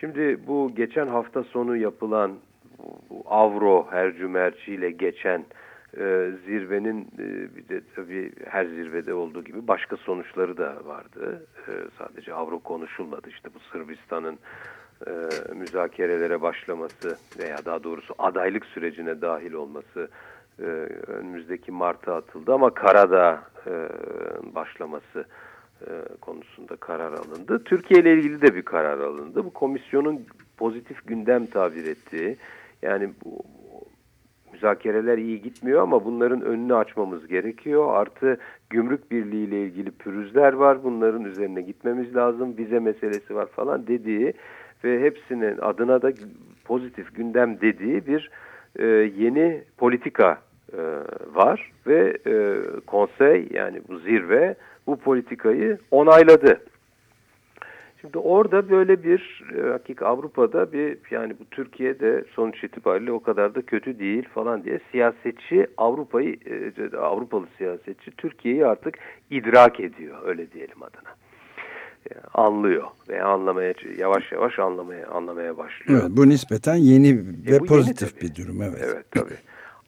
Şimdi bu geçen hafta sonu yapılan bu, bu avro her cümerciyle geçen e, zirvenin bir de tabii her zirvede olduğu gibi başka sonuçları da vardı. Sadece avro konuşulmadı. İşte bu Sırbistan'ın e, müzakerelere başlaması veya daha doğrusu adaylık sürecine dahil olması e, önümüzdeki Mart'a atıldı ama Karadağ e, başlaması e, konusunda karar alındı. Türkiye ile ilgili de bir karar alındı. Bu komisyonun pozitif gündem tabir ettiği yani bu müzakereler iyi gitmiyor ama bunların önünü açmamız gerekiyor. Artı gümrük birliği ile ilgili pürüzler var. Bunların üzerine gitmemiz lazım. Vize meselesi var falan dediği ve hepsinin adına da pozitif gündem dediği bir e, yeni politika e, var ve e, konsey yani bu zirve bu politikayı onayladı. Şimdi orada böyle bir e, hakik Avrupa'da bir yani bu Türkiye'de sonuç itibariyle o kadar da kötü değil falan diye siyasetçi Avrupa'yı e, Avrupalı siyasetçi Türkiye'yi artık idrak ediyor öyle diyelim adına. Anlıyor ve anlamaya yavaş yavaş anlamaya anlamaya başlıyor. Evet, bu nispeten yeni ve E, pozitif yeni bir durum evet. Evet tabii.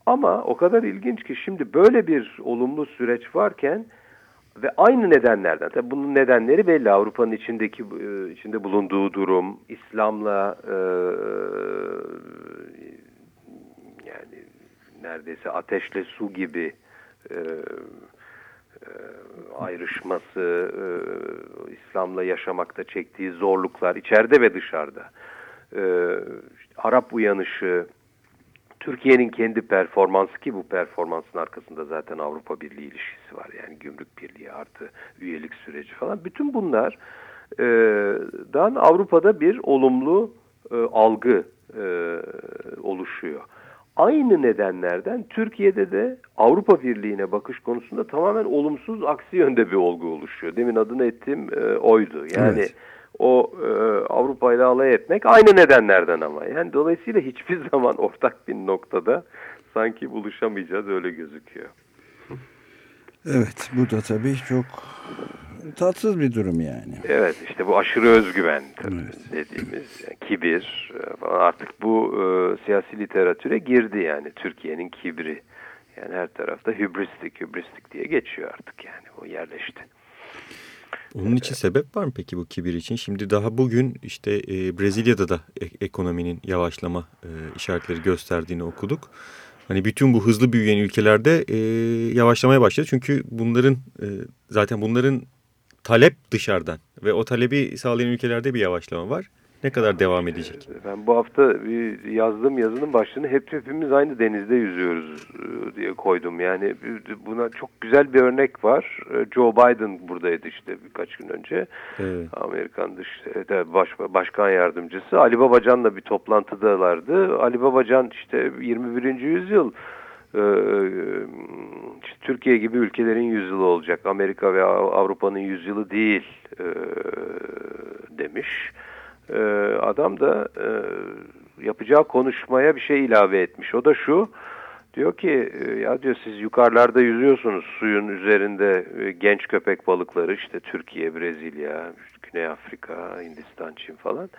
Ama o kadar ilginç ki şimdi böyle bir olumlu süreç varken ve aynı nedenlerden tabii bunun nedenleri belli Avrupa'nın içindeki e, içinde bulunduğu durum İslam'la e, yani neredeyse ateşle su gibi e, e, ayrışması e, İslam'la yaşamakta çektiği zorluklar içeride ve dışarıda e, Arap uyanışı Türkiye'nin kendi performansı ki bu performansın arkasında zaten Avrupa Birliği ilişkisi var. Yani gümrük birliği artı üyelik süreci falan. Bütün bunlar e, dan Avrupa'da bir olumlu e, algı e, oluşuyor. Aynı nedenlerden Türkiye'de de Avrupa Birliği'ne bakış konusunda tamamen olumsuz aksi yönde bir olgu oluşuyor. Demin adını ettiğim e, oydu. Yani Evet. o e, Avrupa ile alay etmek aynı nedenlerden ama. Yani dolayısıyla hiçbir zaman ortak bir noktada sanki buluşamayacağız öyle gözüküyor. Evet bu da tabii çok tatsız bir durum yani. Evet işte bu aşırı özgüven tabii dediğimiz yani kibir e, falan artık bu e, siyasi literatüre girdi yani Türkiye'nin kibri. Yani her tarafta hübristik hübristik diye geçiyor artık yani o yerleşti. Onun için sebep var mı peki bu kibir için? Şimdi daha bugün işte e, Brezilya'da da e- ekonominin yavaşlama e, işaretleri gösterdiğini okuduk. Hani bütün bu hızlı büyüyen ülkelerde e, yavaşlamaya başladı. Çünkü bunların e, zaten bunların talep dışarıdan ve o talebi sağlayan ülkelerde bir yavaşlama var. Ne kadar devam edecek? Ben bu hafta bir yazdığım yazının başlığını hep hepimiz aynı denizde yüzüyoruz e, diye koydum. Yani buna çok güzel bir örnek var. E, Joe Biden buradaydı işte birkaç gün önce. Evet. Amerikan Dışişleri baş, Başkan Yardımcısı Ali Babacan'la bir toplantıdalardı. Ali Babacan işte 21. yüzyıl e, işte Türkiye gibi ülkelerin yüzyılı olacak. Amerika ve Avrupa'nın yüzyılı değil e, demiş. E, adam da e, yapacağı konuşmaya bir şey ilave etmiş. O da şu, diyor ki e, ya diyor siz yukarılarda yüzüyorsunuz suyun üzerinde e, genç köpek balıkları işte Türkiye, Brezilya, Güney Afrika, Hindistan, Çin falan.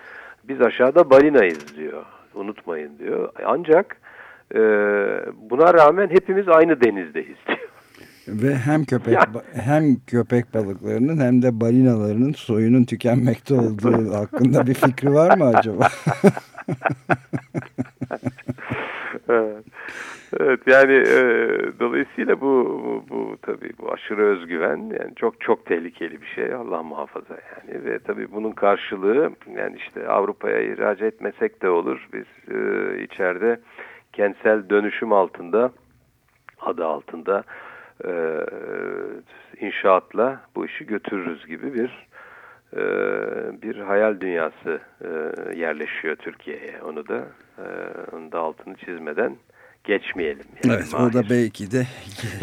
Biz aşağıda balinayız diyor. Unutmayın diyor. Ancak e, buna rağmen hepimiz aynı denizdeyiz diyor. Ve hem köpek hem köpek balıklarının hem de balinalarının soyunun tükenmekte olduğu hakkında bir fikri var mı acaba? evet. evet yani e, dolayısıyla bu, bu bu tabii bu aşırı özgüven yani çok çok tehlikeli bir şey Allah muhafaza yani ve tabii bunun karşılığı yani işte Avrupa'ya ihraç etmesek de olur biz e, içeride kentsel dönüşüm altında adı altında e, inşaatla bu işi götürürüz gibi bir e, bir hayal dünyası e, yerleşiyor Türkiye'ye. Onu da e, onu da altını çizmeden geçmeyelim. Yani evet mahir. o da belki de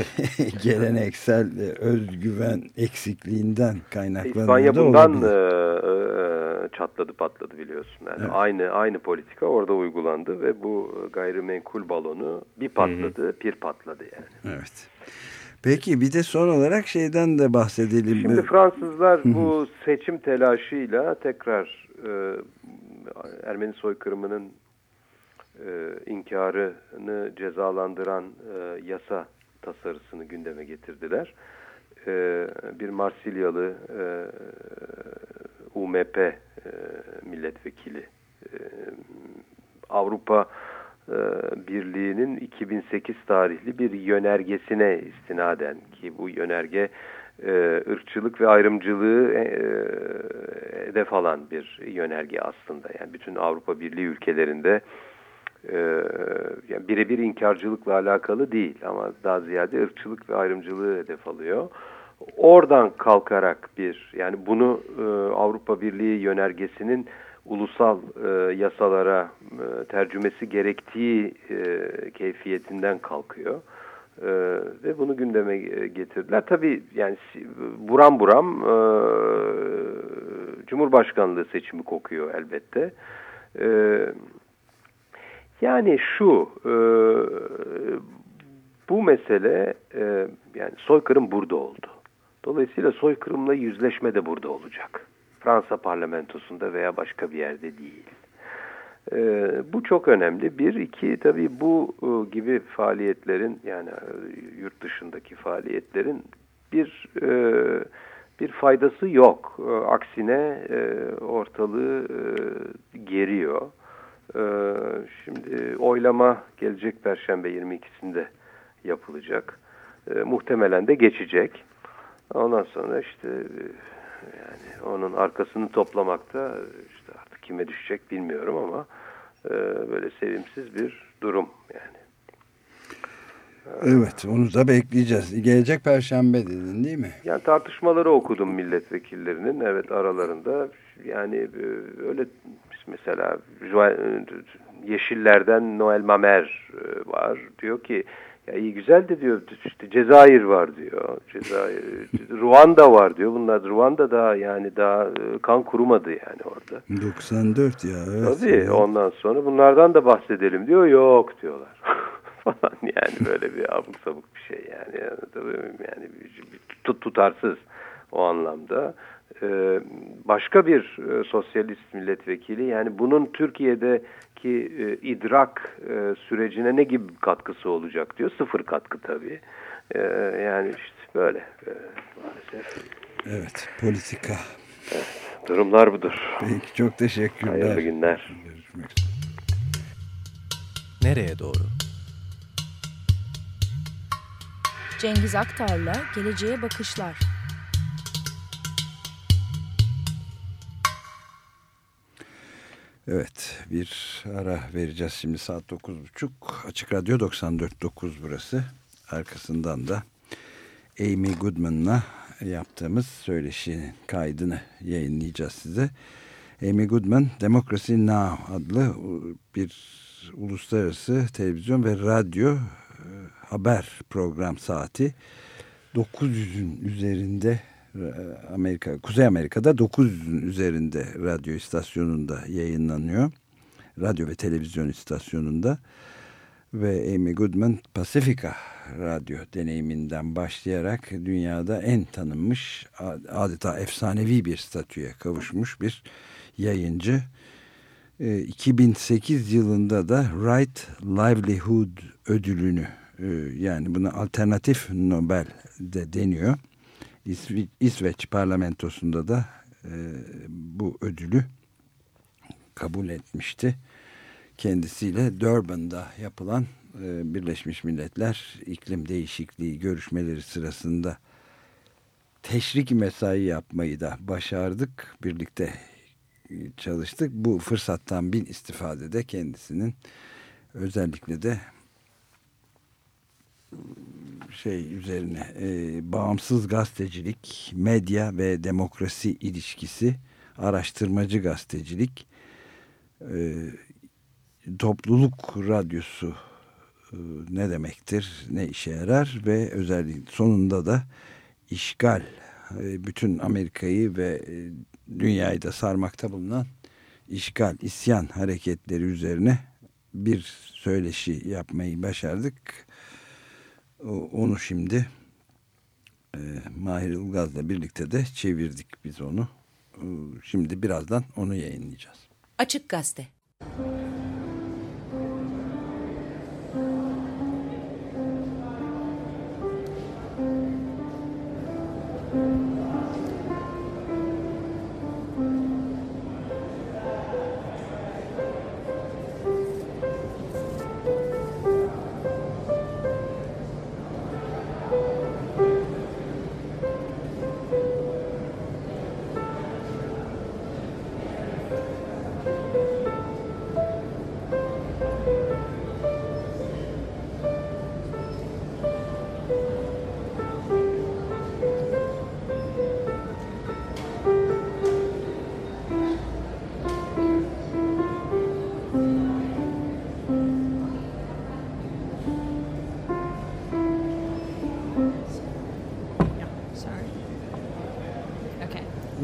geleneksel e, özgüven eksikliğinden kaynaklanıyor. İspanya bundan e, çatladı patladı biliyorsun. Yani evet. aynı aynı politika orada uygulandı ve bu gayrimenkul balonu bir patladı, Hı -hı. bir patladı yani. Evet. Peki bir de son olarak şeyden de bahsedelim. Şimdi Fransızlar bu seçim telaşıyla tekrar e, Ermeni soykırımının e, inkarını cezalandıran e, yasa tasarısını gündeme getirdiler. E, bir Marsilyalı e, UMP e, milletvekili e, Avrupa e, Birliği'nin 2008 tarihli bir yönergesine istinaden ki bu yönerge e, ırkçılık ve ayrımcılığı e, hedef alan bir yönerge aslında. Yani bütün Avrupa Birliği ülkelerinde e, yani birebir inkarcılıkla alakalı değil ama daha ziyade ırkçılık ve ayrımcılığı hedef alıyor. Oradan kalkarak bir yani bunu e, Avrupa Birliği yönergesinin ulusal e, yasalara e, tercümesi gerektiği e, keyfiyetinden kalkıyor. E, ve bunu gündeme getirdiler. Tabii yani buram buram e, Cumhurbaşkanlığı seçimi kokuyor elbette. E, yani şu e, bu mesele e, yani soykırım burada oldu. Dolayısıyla soykırımla yüzleşme de burada olacak. Fransa parlamentosunda veya başka bir yerde değil. E, bu çok önemli. Bir, iki tabii bu e, gibi faaliyetlerin yani e, yurt dışındaki faaliyetlerin bir e, bir faydası yok. E, aksine e, ortalığı e, geriyor. E, şimdi oylama gelecek Perşembe 22'sinde yapılacak. E, muhtemelen de geçecek. Ondan sonra işte yani onun arkasını toplamakta işte artık kime düşecek bilmiyorum ama e, böyle sevimsiz bir durum yani. Evet onu da bekleyeceğiz. Gelecek perşembe dedin değil mi? Yani tartışmaları okudum milletvekillerinin evet aralarında yani e, öyle mesela Yeşillerden Noel Mamer e, var diyor ki ya iyi güzel de diyor işte Cezayir var diyor. Cezayir, Ruanda var diyor. Bunlar Ruanda da yani daha e, kan kurumadı yani orada. 94 ya evet. Tabii evet. ondan sonra bunlardan da bahsedelim diyor. Yok diyorlar. falan yani böyle bir abuk sabuk bir şey yani. yani tabii yani tut tutarsız o anlamda. Ee, başka bir e, sosyalist milletvekili yani bunun Türkiye'de ki e, idrak e, sürecine ne gibi katkısı olacak diyor. Sıfır katkı tabii. E, yani işte böyle e, maalesef. Evet politika. Evet, durumlar budur. Peki çok teşekkürler. Hayırlı günler. Görüşmek Nereye doğru? Cengiz Aktar'la Geleceğe Bakışlar. Evet bir ara vereceğiz şimdi saat 9.30 Açık Radyo 94.9 burası. Arkasından da Amy Goodman'la yaptığımız söyleşinin kaydını yayınlayacağız size. Amy Goodman Democracy Now! adlı bir uluslararası televizyon ve radyo e, haber program saati 900'ün üzerinde Amerika, Kuzey Amerika'da 900'ün üzerinde radyo istasyonunda yayınlanıyor. Radyo ve televizyon istasyonunda ve Amy Goodman Pacifica radyo deneyiminden başlayarak dünyada en tanınmış adeta efsanevi bir statüye kavuşmuş bir yayıncı. 2008 yılında da Right Livelihood ödülünü yani buna alternatif Nobel de deniyor. İsve İsveç parlamentosunda da bu ödülü kabul etmişti. Kendisiyle Durban'da yapılan Birleşmiş Milletler iklim değişikliği görüşmeleri sırasında teşrik mesai yapmayı da başardık. Birlikte çalıştık. Bu fırsattan bin istifade de kendisinin özellikle de şey üzerine e, bağımsız gazetecilik, medya ve demokrasi ilişkisi, araştırmacı gazetecilik, e, topluluk radyosu e, ne demektir, ne işe yarar ve özellikle sonunda da işgal, e, bütün Amerika'yı ve e, dünyayı da sarmakta bulunan işgal, isyan hareketleri üzerine bir söyleşi yapmayı başardık. Onu şimdi e, Mahir Ilgaz'la birlikte de çevirdik biz onu. E, şimdi birazdan onu yayınlayacağız. Açık Gazete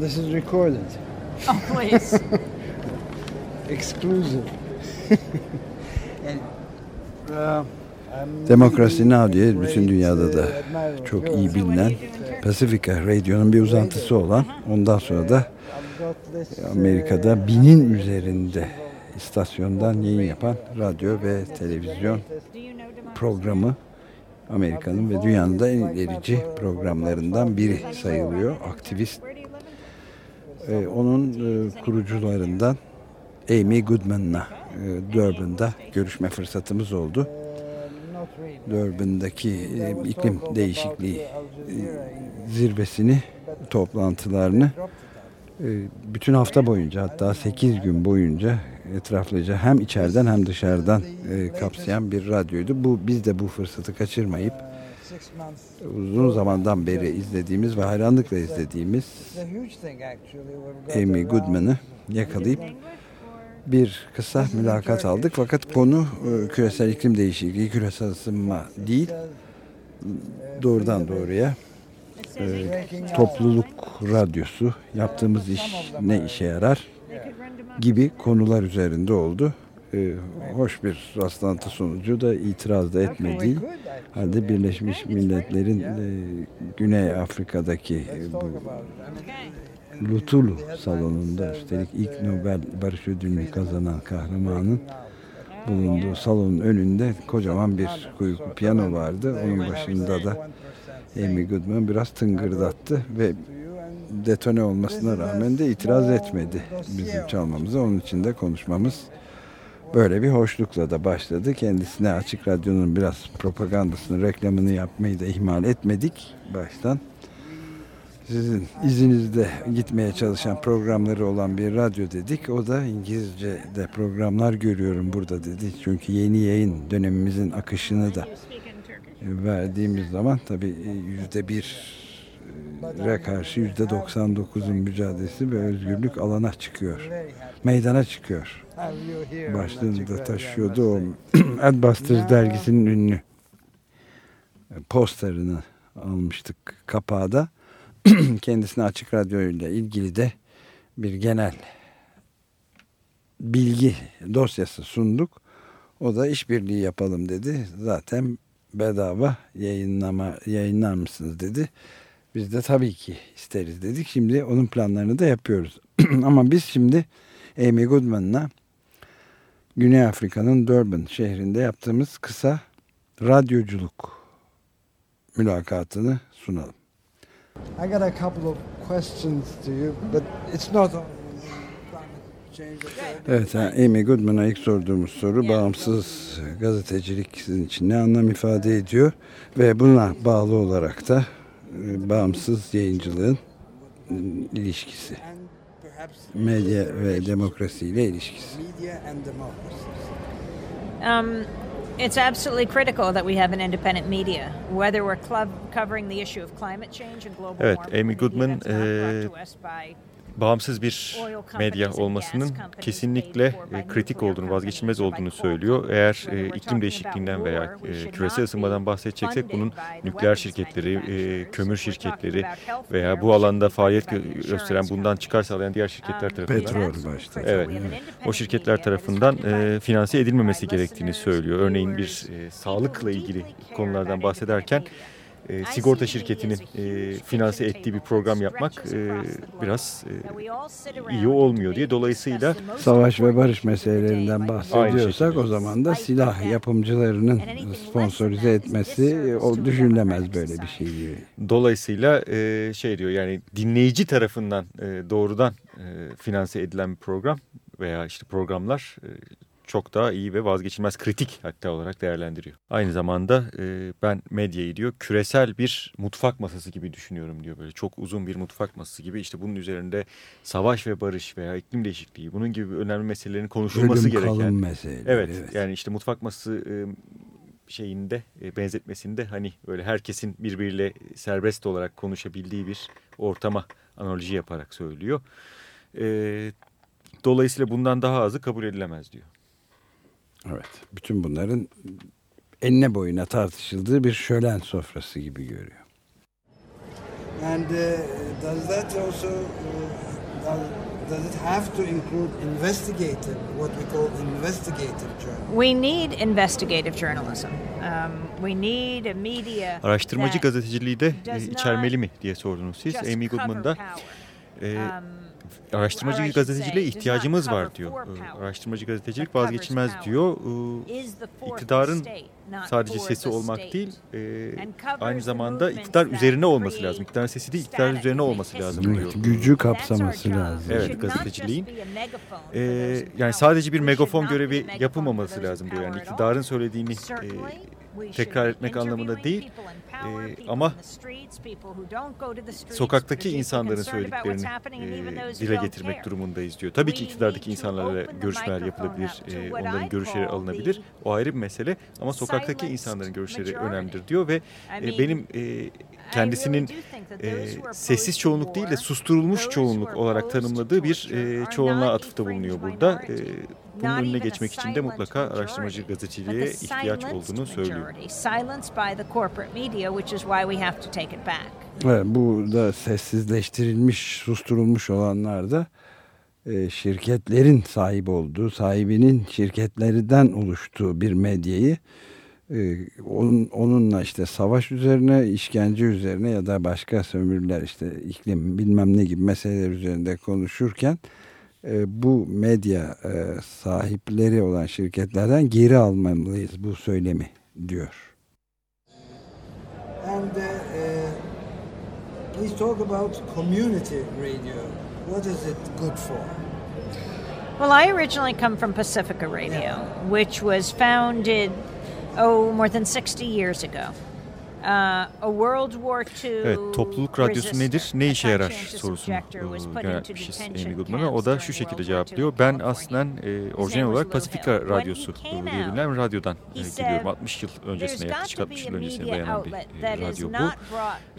This is recorded. Oh, please. Exclusive. Demokrasi Now diye bütün dünyada da çok iyi bilinen Pacifica Radyo'nun bir uzantısı olan ondan sonra da Amerika'da binin üzerinde istasyondan yayın yapan radyo ve televizyon programı Amerika'nın ve dünyanın da en ilerici programlarından biri sayılıyor. Aktivist ee, onun e, kurucularından Amy Goodman'la e, Durban'da görüşme fırsatımız oldu. Durban'daki e, iklim değişikliği e, zirvesini, toplantılarını e, bütün hafta boyunca hatta 8 gün boyunca etraflıca hem içeriden hem dışarıdan e, kapsayan bir radyoydu. Bu biz de bu fırsatı kaçırmayıp uzun zamandan beri izlediğimiz ve hayranlıkla izlediğimiz Amy Goodman'ı yakalayıp bir kısa mülakat aldık. Fakat konu e, küresel iklim değişikliği, küresel ısınma değil, doğrudan doğruya e, topluluk radyosu, yaptığımız iş ne işe yarar gibi konular üzerinde oldu. E, hoş bir rastlantı sonucu da itiraz da etmediği halde Birleşmiş Milletler'in e, Güney Afrika'daki e, bu Lutulu salonunda üstelik ilk Nobel Barış Ödülünü kazanan kahramanın bulunduğu salonun önünde kocaman bir kuyuklu piyano vardı. Onun başında da Amy Goodman biraz tıngırdattı ve detone olmasına rağmen de itiraz etmedi bizim çalmamıza. Onun için de konuşmamız böyle bir hoşlukla da başladı. Kendisine Açık Radyo'nun biraz propagandasını, reklamını yapmayı da ihmal etmedik baştan. sizin izinizde gitmeye çalışan programları olan bir radyo dedik. O da İngilizce de programlar görüyorum burada dedi. Çünkü yeni yayın dönemimizin akışını da verdiğimiz zaman tabii yüzde bir re karşı yüzde 99'un mücadelesi ve özgürlük alana çıkıyor. Meydana çıkıyor. Başlığını da taşıyordu o Adbusters dergisinin ünlü posterini almıştık kapağı da. Kendisine açık radyo ile ilgili de bir genel bilgi dosyası sunduk. O da işbirliği yapalım dedi. Zaten bedava yayınlama yayınlar mısınız dedi. Biz de tabii ki isteriz dedik. Şimdi onun planlarını da yapıyoruz. Ama biz şimdi Amy Goodman'la Güney Afrika'nın Durban şehrinde yaptığımız kısa radyoculuk mülakatını sunalım. I got a couple of questions to you, but it's not Evet, Amy Goodman'a ilk sorduğumuz soru bağımsız gazetecilik sizin için ne anlam ifade ediyor ve buna bağlı olarak da bağımsız yayıncılığın e, ilişkisi, medya ve demokrasiyle ilişkisi. Um, it's absolutely critical that we have an independent media, whether we're covering the issue of climate change and global Evet, warming. Amy Goodman e, bağımsız bir medya olmasının kesinlikle e, kritik olduğunu, vazgeçilmez olduğunu söylüyor. Eğer e, iklim değişikliğinden veya e, küresel ısınmadan bahsedeceksek bunun nükleer şirketleri, e, kömür şirketleri veya bu alanda faaliyet gö- gösteren, bundan çıkar sağlayan diğer şirketler tarafından. Petrol başta. Evet, o şirketler tarafından e, finanse edilmemesi gerektiğini söylüyor. Örneğin bir e, sağlıkla ilgili konulardan bahsederken e, sigorta şirketinin e, finanse ettiği bir program yapmak e, biraz e, iyi olmuyor diye. Dolayısıyla Savaş ve barış meselelerinden bahsediyorsak o zaman da silah yapımcılarının sponsorize etmesi o düşünülemez böyle bir şey gibi. Dolayısıyla e, şey diyor yani dinleyici tarafından e, doğrudan e, finanse edilen bir program veya işte programlar e, çok daha iyi ve vazgeçilmez kritik hatta olarak değerlendiriyor. Aynı zamanda e, ben medyayı diyor küresel bir mutfak masası gibi düşünüyorum diyor. Böyle çok uzun bir mutfak masası gibi işte bunun üzerinde savaş ve barış veya iklim değişikliği bunun gibi önemli meselelerin konuşulması Ölüm gereken. kalım meseleleri, Evet, evet. yani işte mutfak masası e, şeyinde e, benzetmesinde hani böyle herkesin birbiriyle serbest olarak konuşabildiği bir ortama analoji yaparak söylüyor. E, dolayısıyla bundan daha azı kabul edilemez diyor. Evet. Bütün bunların enine boyuna tartışıldığı bir şölen sofrası gibi görüyor. And uh, does that also uh, does, it have to include investigative, what we call investigative journalism? We need investigative journalism. Um, we need a media Araştırmacı gazeteciliği de e, içermeli mi diye sordunuz siz. Amy e, Um, araştırmacı gazeteciliğe ihtiyacımız var diyor. E, power, Araştırmacı gazetecilik vazgeçilmez diyor. E, fourth iktidarın sadece sesi olmak değil, e, covers aynı zamanda iktidar üzerine olması lazım. İktidarın sesi değil, static üzerine olması lazım diyor. Evet, gücü kapsaması lazım. Evet gazeteciliğin. Ee, yani sadece bir megafon görevi yapılmaması lazım diyor. Yani iktidarın söylediğini e, tekrar etmek anlamında değil. E, ama sokaktaki insanların söylediklerini e, dile getirmek durumundayız diyor. Tabii ki iktidardaki insanlarla görüşmeler yapılabilir, e, onların görüşleri alınabilir. O ayrı bir mesele ama sokaktaki insanların görüşleri önemlidir diyor ve e, benim e, kendisinin e, sessiz çoğunluk değil de susturulmuş çoğunluk olarak tanımladığı bir e, çoğunluğa atıfta bulunuyor burada. E, bunun önüne geçmek için de mutlaka araştırmacı gazeteciliğe ihtiyaç olduğunu söylüyor. Evet, bu da sessizleştirilmiş, susturulmuş olanlar da e, şirketlerin sahip olduğu, sahibinin şirketlerden oluştuğu bir medyayı e, onun, onunla işte savaş üzerine, işkence üzerine ya da başka sömürüler işte iklim bilmem ne gibi meseleler üzerinde konuşurken e, bu medya e, sahipleri olan şirketlerden geri almamalıyız bu söylemi diyor. And uh, uh, please talk about community radio. What is it good for? Well, I originally come from Pacifica Radio, which was founded, oh, more than 60 years ago. Evet, topluluk radyosu nedir, ne işe yarar sorusunu yöneltmişiz into Amy detention Goodman'a. O da şu şekilde cevaplıyor. Ben aslen e, orijinal olarak Pasifika Radyosu diye bilinen radyodan e, geliyorum. 60 yıl "There's öncesine, yaklaşık to be 60 a yıl öncesine dayanan bir e, radyo bu.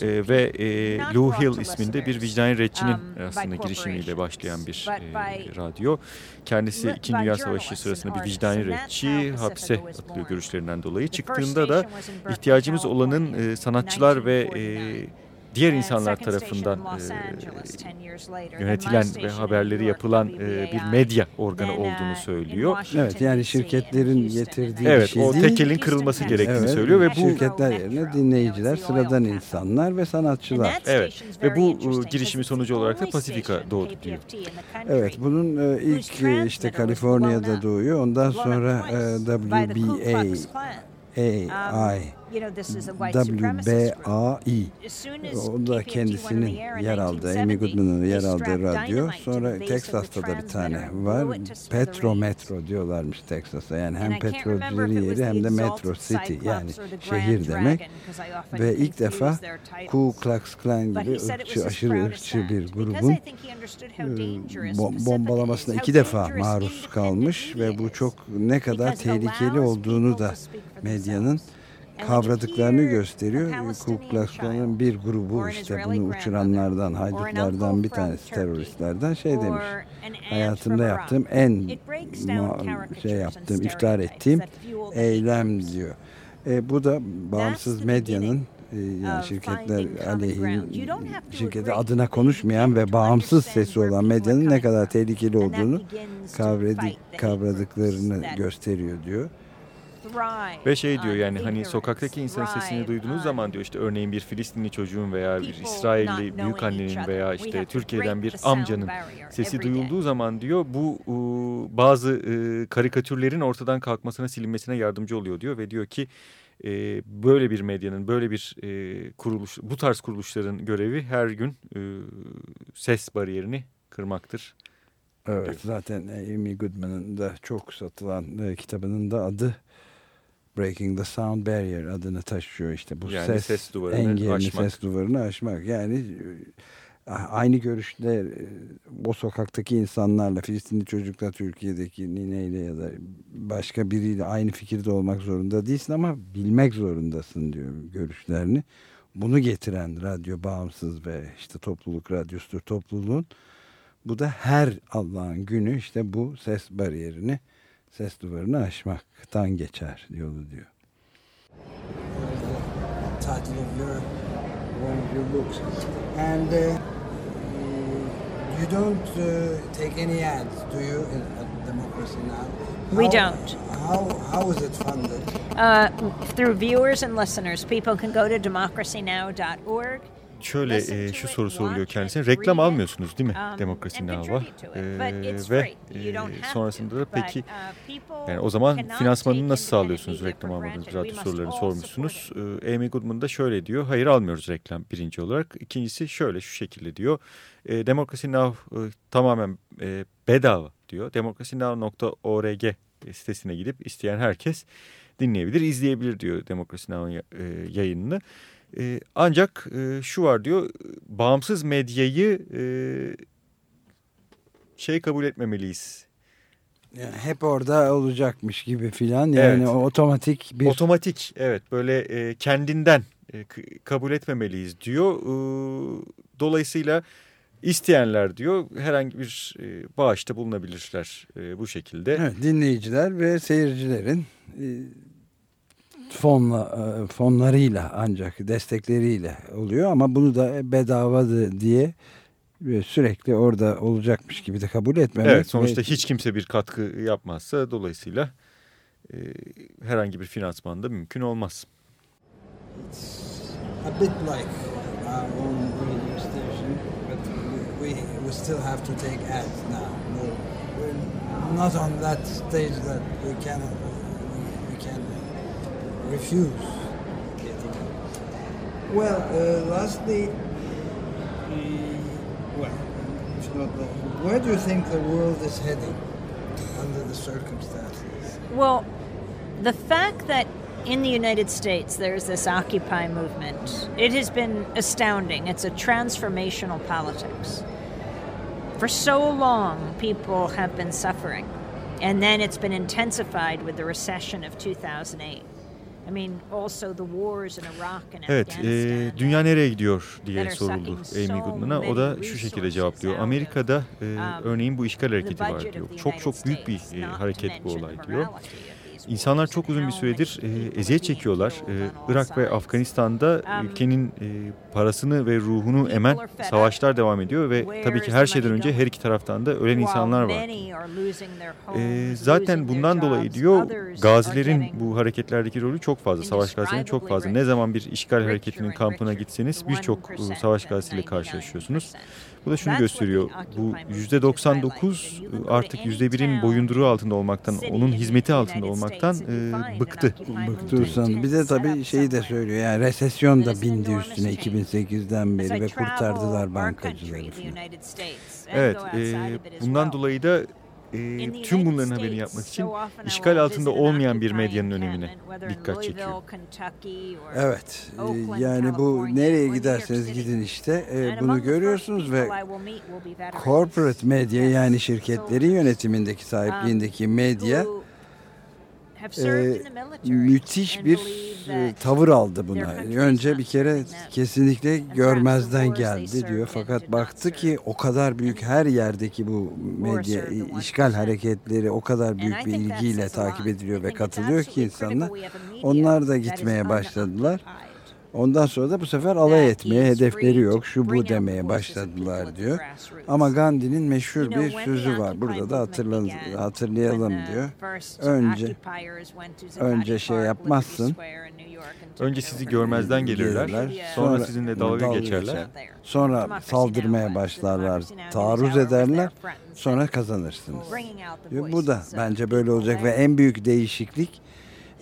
E, ve e, Lou Hill isminde bir listeners, vicdan retçinin um, aslında girişimiyle başlayan bir e, radyo. Kendisi İkinci Dünya Savaşı sırasında bir vicdani retçi hapse atılıyor görüşlerinden dolayı. Çıktığında da ihtiyacımız olanın e, sanatçılar ve e, 1949. diğer insanlar tarafından e, Angeles 10 years later. Then my yönetilen ve haberleri yapılan e, bir medya organı olduğunu söylüyor. Evet yani şirketlerin getirdiği Evet, bir şey o değil. tekelin kırılması gerektiğini Evet, söylüyor ve bu şirketler yerine dinleyiciler, sıradan insanlar ve sanatçılar. Evet ve bu e, girişimi sonucu olarak da Pasifika doğdu diyor. Evet bunun e, ilk e, işte Kaliforniya'da doğuyor. Ondan sonra e, WBA AI WBAI o da kendisinin yer aldığı, 1970, Amy Goodman'ın yer aldığı radyo. Sonra Teksas'ta da bir tane var. Petro. Metro diyorlarmış Teksas'a. Yani hem And I can't remember petrolcüleri if it was yeri hem de Metro City yani şehir demek. Ve ilk defa. Ku Klux Klan gibi ırkçı, aşırı ırkçı bir grubun Pacifica bombalamasına iki defa maruz kalmış ve bu çok ne kadar tehlikeli olduğunu da medyanın kavradıklarını gösteriyor. Ku Klux Klan'ın bir grubu işte bunu uçuranlardan, haydutlardan bir tanesi teröristlerden şey demiş. Hayatımda yaptığım en şey yaptığım, iftihar ettiğim eylem diyor. E, bu da bağımsız medyanın e, yani şirketler aleyhine şirketi adına konuşmayan ve bağımsız sesi olan medyanın ne kadar tehlikeli olduğunu kavradı, kavradıklarını gösteriyor diyor. Ve şey diyor yani hani sokaktaki insan sesini duyduğunuz zaman diyor işte örneğin bir Filistinli çocuğun veya bir İsrailli büyük annenin veya işte Türkiye'den bir amcanın sesi duyulduğu zaman diyor bu bazı e, karikatürlerin ortadan kalkmasına silinmesine yardımcı oluyor diyor ve diyor ki e, böyle bir medyanın böyle bir e, kuruluş bu tarz kuruluşların görevi her gün e, ses bariyerini kırmaktır. Evet zaten Amy Goodman'ın da çok satılan e, kitabının da adı Breaking the Sound Barrier adını taşıyor işte bu Yani ses, ses duvarını engelini, aşmak. ses duvarını aşmak. Yani e, aynı görüşte e, o sokaktaki insanlarla Filistinli çocuklar Türkiye'deki nineyle ya da başka biriyle aynı fikirde olmak zorunda değilsin ama bilmek zorundasın diyor görüşlerini. Bunu getiren radyo bağımsız ve işte topluluk radyosudur topluluğun. Bu da her Allah'ın günü işte bu ses bariyerini, ses duvarını aşmaktan geçer yolu diyor. title of your one of your books, and uh, you don't uh, take any ads, do you, in, at Democracy Now? We How- don't. How how is it funded? Uh, through viewers and listeners, people can go to democracynow.org. Şöyle e, şu soru soruluyor kendisine. Reklam almıyorsunuz değil mi Demokrasi Now'a? E, ve e, sonrasında da peki uh, yani o zaman finansmanını nasıl sağlıyorsunuz reklam almadığınız radyo sorularını sormuşsunuz. E, Amy Goodman da şöyle diyor. Hayır almıyoruz reklam birinci olarak. İkincisi şöyle şu şekilde diyor. E, Demokrasi Now e, tamamen e, bedava diyor. Demokrasinow.org sitesine gidip isteyen herkes dinleyebilir, izleyebilir diyor Demokrasi Now'ın ya- yayınını. E, ancak e, şu var diyor, bağımsız medyayı e, şey kabul etmemeliyiz. Yani hep orada olacakmış gibi filan yani Evet. otomatik bir Otomatik evet böyle e, kendinden e, kabul etmemeliyiz diyor. E, dolayısıyla isteyenler diyor herhangi bir e, bağışta bulunabilirler e, bu şekilde. Evet, dinleyiciler ve seyircilerin e, fonla e, fonlarıyla ancak destekleriyle oluyor ama bunu da bedavadı diye e, sürekli orada olacakmış gibi de kabul etmemek. Evet sonuçta ve- hiç kimse bir katkı yapmazsa dolayısıyla e, herhangi bir finansman da mümkün olmaz. A bit like our own radio station, but we we still have to take ads now. We're, not on that stage that we can we can refuse. Well, uh, lastly, well, if not, the, where do you think the world is heading under the circumstances? Well, the fact that in the United States, there's this Occupy movement. It has been astounding. It's a transformational politics. For so long, people have been suffering. And then it's been intensified with the recession of 2008. Evet, e, dünya nereye gidiyor diye soruldu Amy Goodman'a. O da şu şekilde cevaplıyor. Amerika'da e, örneğin bu işgal hareketi var diyor. Çok çok büyük bir e, hareket bu olay diyor. İnsanlar çok uzun bir süredir e, eziyet çekiyorlar. E, Irak ve Afganistan'da ülkenin e, parasını ve ruhunu emen savaşlar devam ediyor ve tabii ki her şeyden önce her iki taraftan da ölen insanlar var. E, zaten bundan dolayı diyor gazilerin bu hareketlerdeki rolü çok fazla. Savaş gazilerinin çok fazla. Ne zaman bir işgal hareketinin kampına gitseniz birçok e, savaş gazisiyle karşılaşıyorsunuz. Bu da şunu gösteriyor. Bu %99 e, artık %1'in boyunduruğu altında olmaktan, onun hizmeti altında olmaktan e, bıktı. Bıktırsan. Bir de tabii şeyi de söylüyor. Yani resesyon da bindi üstüne 2008'den beri ve kurtardılar bankacıları falan. Evet, e, bundan dolayı da e, tüm bunların haberini yapmak için işgal altında olmayan bir medyanın önemine dikkat çekiyor. Evet, e, yani bu nereye giderseniz gidin işte e, bunu görüyorsunuz ve corporate medya yani şirketlerin yönetimindeki sahipliğindeki medya e, müthiş bir e, tavır aldı buna. Önce bir kere kesinlikle görmezden geldi diyor. Fakat baktı ki o kadar büyük her yerdeki bu medya işgal hareketleri o kadar büyük bir ilgiyle takip ediliyor ve katılıyor ki insanlar. Onlar da gitmeye başladılar. Ondan sonra da bu sefer alay etmeye hedefleri yok. Şu bu demeye başladılar diyor. Ama Gandhi'nin meşhur bir sözü var. Burada da hatırlan, hatırlayalım diyor. Önce önce şey yapmazsın. Önce sizi görmezden gelirler. Sonra sizinle dalga geçerler. Sonra saldırmaya başlarlar. Taarruz ederler. Sonra kazanırsınız. Diyor. Bu da bence böyle olacak ve en büyük değişiklik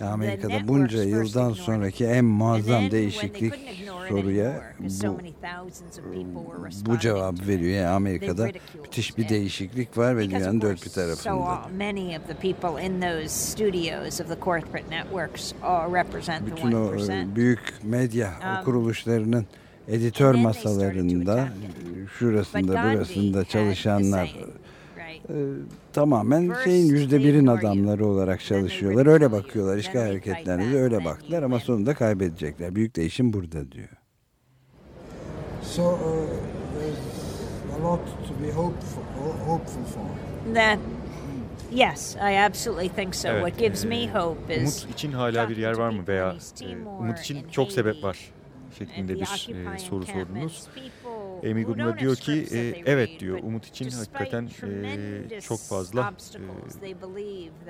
Amerika'da bunca yıldan sonraki en muazzam değişiklik soruya bu, bu cevap veriyor. Yani Amerika'da müthiş bir değişiklik var ve dünyanın dört bir tarafında. Bütün o e, büyük medya kuruluşlarının editör masalarında şurasında burasında çalışanlar e, tamamen şeyin yüzde birin adamları olarak çalışıyorlar. Öyle bakıyorlar. İşgal hareketlerine de öyle baktılar ama sonunda kaybedecekler. Büyük değişim burada diyor. So uh, there's a lot to be hopeful, hopeful for. That Yes, I absolutely think so. Evet, What gives e, me hope is Umut için hala bir yer var mı veya e, umut için çok sebep var şeklinde bir e, soru sordunuz. Amy Goodman diyor ki e, evet diyor umut için hakikaten e, çok fazla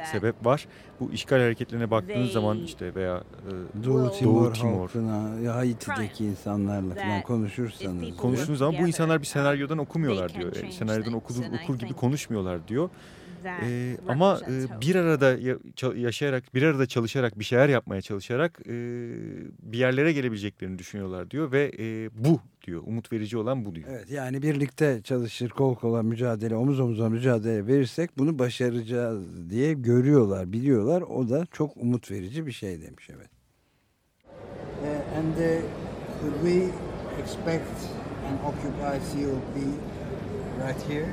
e, sebep var. Bu işgal hareketlerine baktığınız zaman işte veya e, Doğu Timor, Doğu Timor halkına, Haiti'deki insanlarla falan konuşursanız. konuştuğunuz zaman bu insanlar bir senaryodan okumuyorlar diyor. E, senaryodan okudu, okur gibi konuşmuyorlar diyor. Ee, ama e, bir arada ya, yaşayarak, bir arada çalışarak, bir şeyler yapmaya çalışarak e, bir yerlere gelebileceklerini düşünüyorlar diyor ve e, bu diyor, umut verici olan bu diyor. Evet yani birlikte çalışır, kol kola mücadele, omuz omuza mücadele verirsek bunu başaracağız diye görüyorlar, biliyorlar. O da çok umut verici bir şey demiş evet. Uh, and uh, could we expect an Occupy COP right here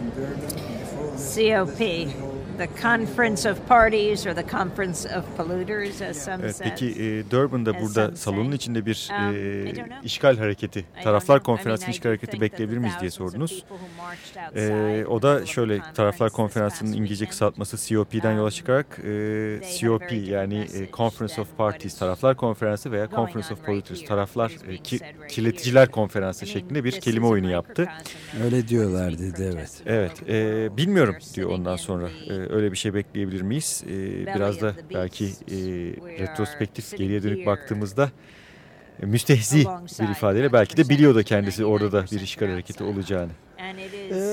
in Durban COP, this the Conference of Parties or the Conference of Polluters, as some Evet, says. peki e, Durban'da As burada salonun say. içinde bir Um, e, işgal hareketi, taraflar know. I konferansı mean, I işgal hareketi bekleyebilir miyiz diye sordunuz. E, o da şöyle taraflar konferansının İngilizce kısaltması COP'den yola çıkarak e, COP yani e, Conference of Parties, taraflar konferansı veya Conference of Polluters, taraflar e, ki, kirleticiler konferansı şeklinde bir kelime oyunu yaptı. Öyle diyorlar dedi evet. Evet, e, bilmiyorum diyor ondan sonra. E, öyle bir şey bekleyebilir miyiz? E, biraz da belki e, retrospektif geriye dönük baktığımızda e, müstehzi bir ifadeyle belki de biliyor da kendisi orada da bir işgal hareketi olacağını.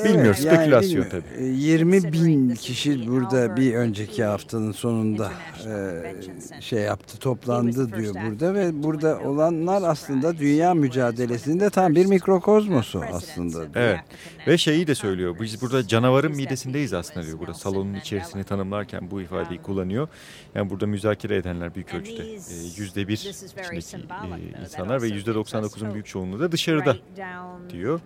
Bilmiyoruz, yani spekülasyon bilmiyorum. tabii. E, 20 bin kişi burada bir önceki haftanın sonunda e, şey yaptı toplandı diyor burada ve burada olanlar aslında dünya mücadelesinde tam bir mikrokozmosu aslında. diyor. Evet ve şeyi de söylüyor biz burada canavarın midesindeyiz aslında diyor burada salonun içerisini tanımlarken bu ifadeyi kullanıyor. Yani burada müzakere edenler büyük ölçüde e, yüzde bir içindeki e, insanlar ve yüzde 99'un büyük çoğunluğu da dışarıda diyor.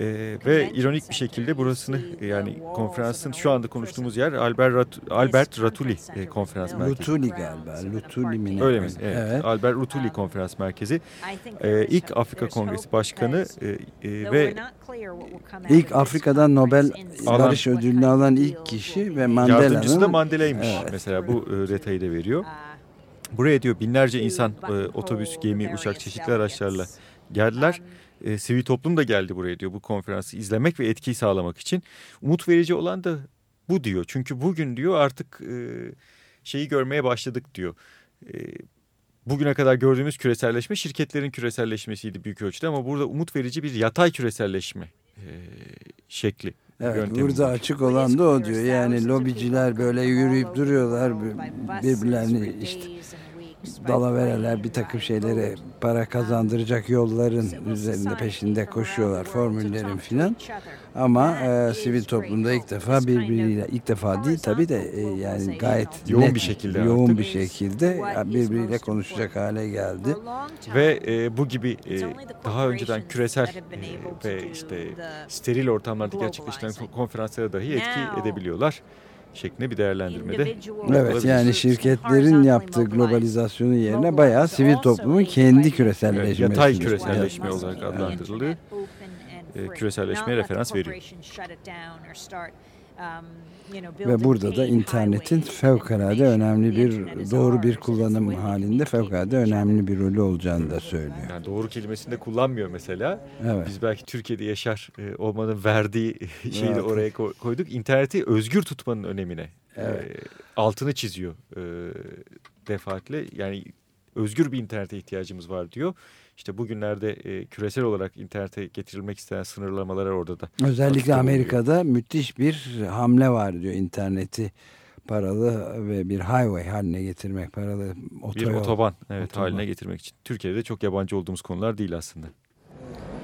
Ee, ve ironik bir şekilde burasını yani konferansın şu anda konuştuğumuz yer Albert, Rat, Albert Ratuli e, konferans merkezi. Lutuli galiba. Lutuli mi? Öyle mi? Evet. Evet. Albert Rutuli konferans merkezi. Ee, ilk Afrika Kongresi Başkanı e, e, ve İlk Afrika'dan Nobel Alan- Barış Ödülünü alan ilk kişi ve yardımcısı da Mandela'ymış. Evet. Mesela bu e, detayı da veriyor. Buraya diyor binlerce insan e, otobüs, gemi, uçak, çeşitli araçlarla geldiler. E, sivil toplum da geldi buraya diyor bu konferansı izlemek ve etkiyi sağlamak için. Umut verici olan da bu diyor. Çünkü bugün diyor artık e, şeyi görmeye başladık diyor. E, bugüne kadar gördüğümüz küreselleşme şirketlerin küreselleşmesiydi büyük ölçüde ama burada umut verici bir yatay küreselleşme e, şekli. Evet burada var. açık olan da o diyor. Yani lobiciler böyle yürüyüp duruyorlar birbirlerini işte dalavereler bir takım şeylere para kazandıracak yolların üzerinde peşinde koşuyorlar formüllerin filan. Ama e, sivil toplumda ilk defa birbiriyle ilk defa değil tabii de e, yani gayet Yoğun net, bir şekilde yoğun artık. bir şekilde birbiriyle konuşacak hale geldi. Ve e, bu gibi e, daha önceden küresel e, ve işte steril ortamlarda gerçekleştiren ko- konferanslara dahi etki edebiliyorlar şeklinde bir değerlendirmede. Evet olabilir. yani şirketlerin yaptığı globalizasyonun yerine bayağı sivil toplumun kendi küreselleşmesi. Evet, yatay küreselleşme olarak adlandırıldığı e, küreselleşmeye referans veriyor. Ve burada da internetin fevkalade önemli bir doğru bir kullanım halinde fevkalade önemli bir rolü olacağını da söylüyor. Yani doğru kelimesini de kullanmıyor mesela. Evet. Biz belki Türkiye'de yaşar e, olmanın verdiği şeyi de Evet. oraya ko- koyduk. İnterneti özgür tutmanın önemine Evet. e, altını çiziyor e, defaatle. Yani özgür bir internete ihtiyacımız var diyor. İşte bugünlerde e, küresel olarak internete getirilmek istenen sınırlamalar orada da. Özellikle. Amerika'da müthiş bir hamle var diyor interneti paralı ve bir highway haline getirmek paralı Bir otoyol. otoban evet Otoban. haline getirmek için. Türkiye'de çok yabancı olduğumuz konular değil aslında.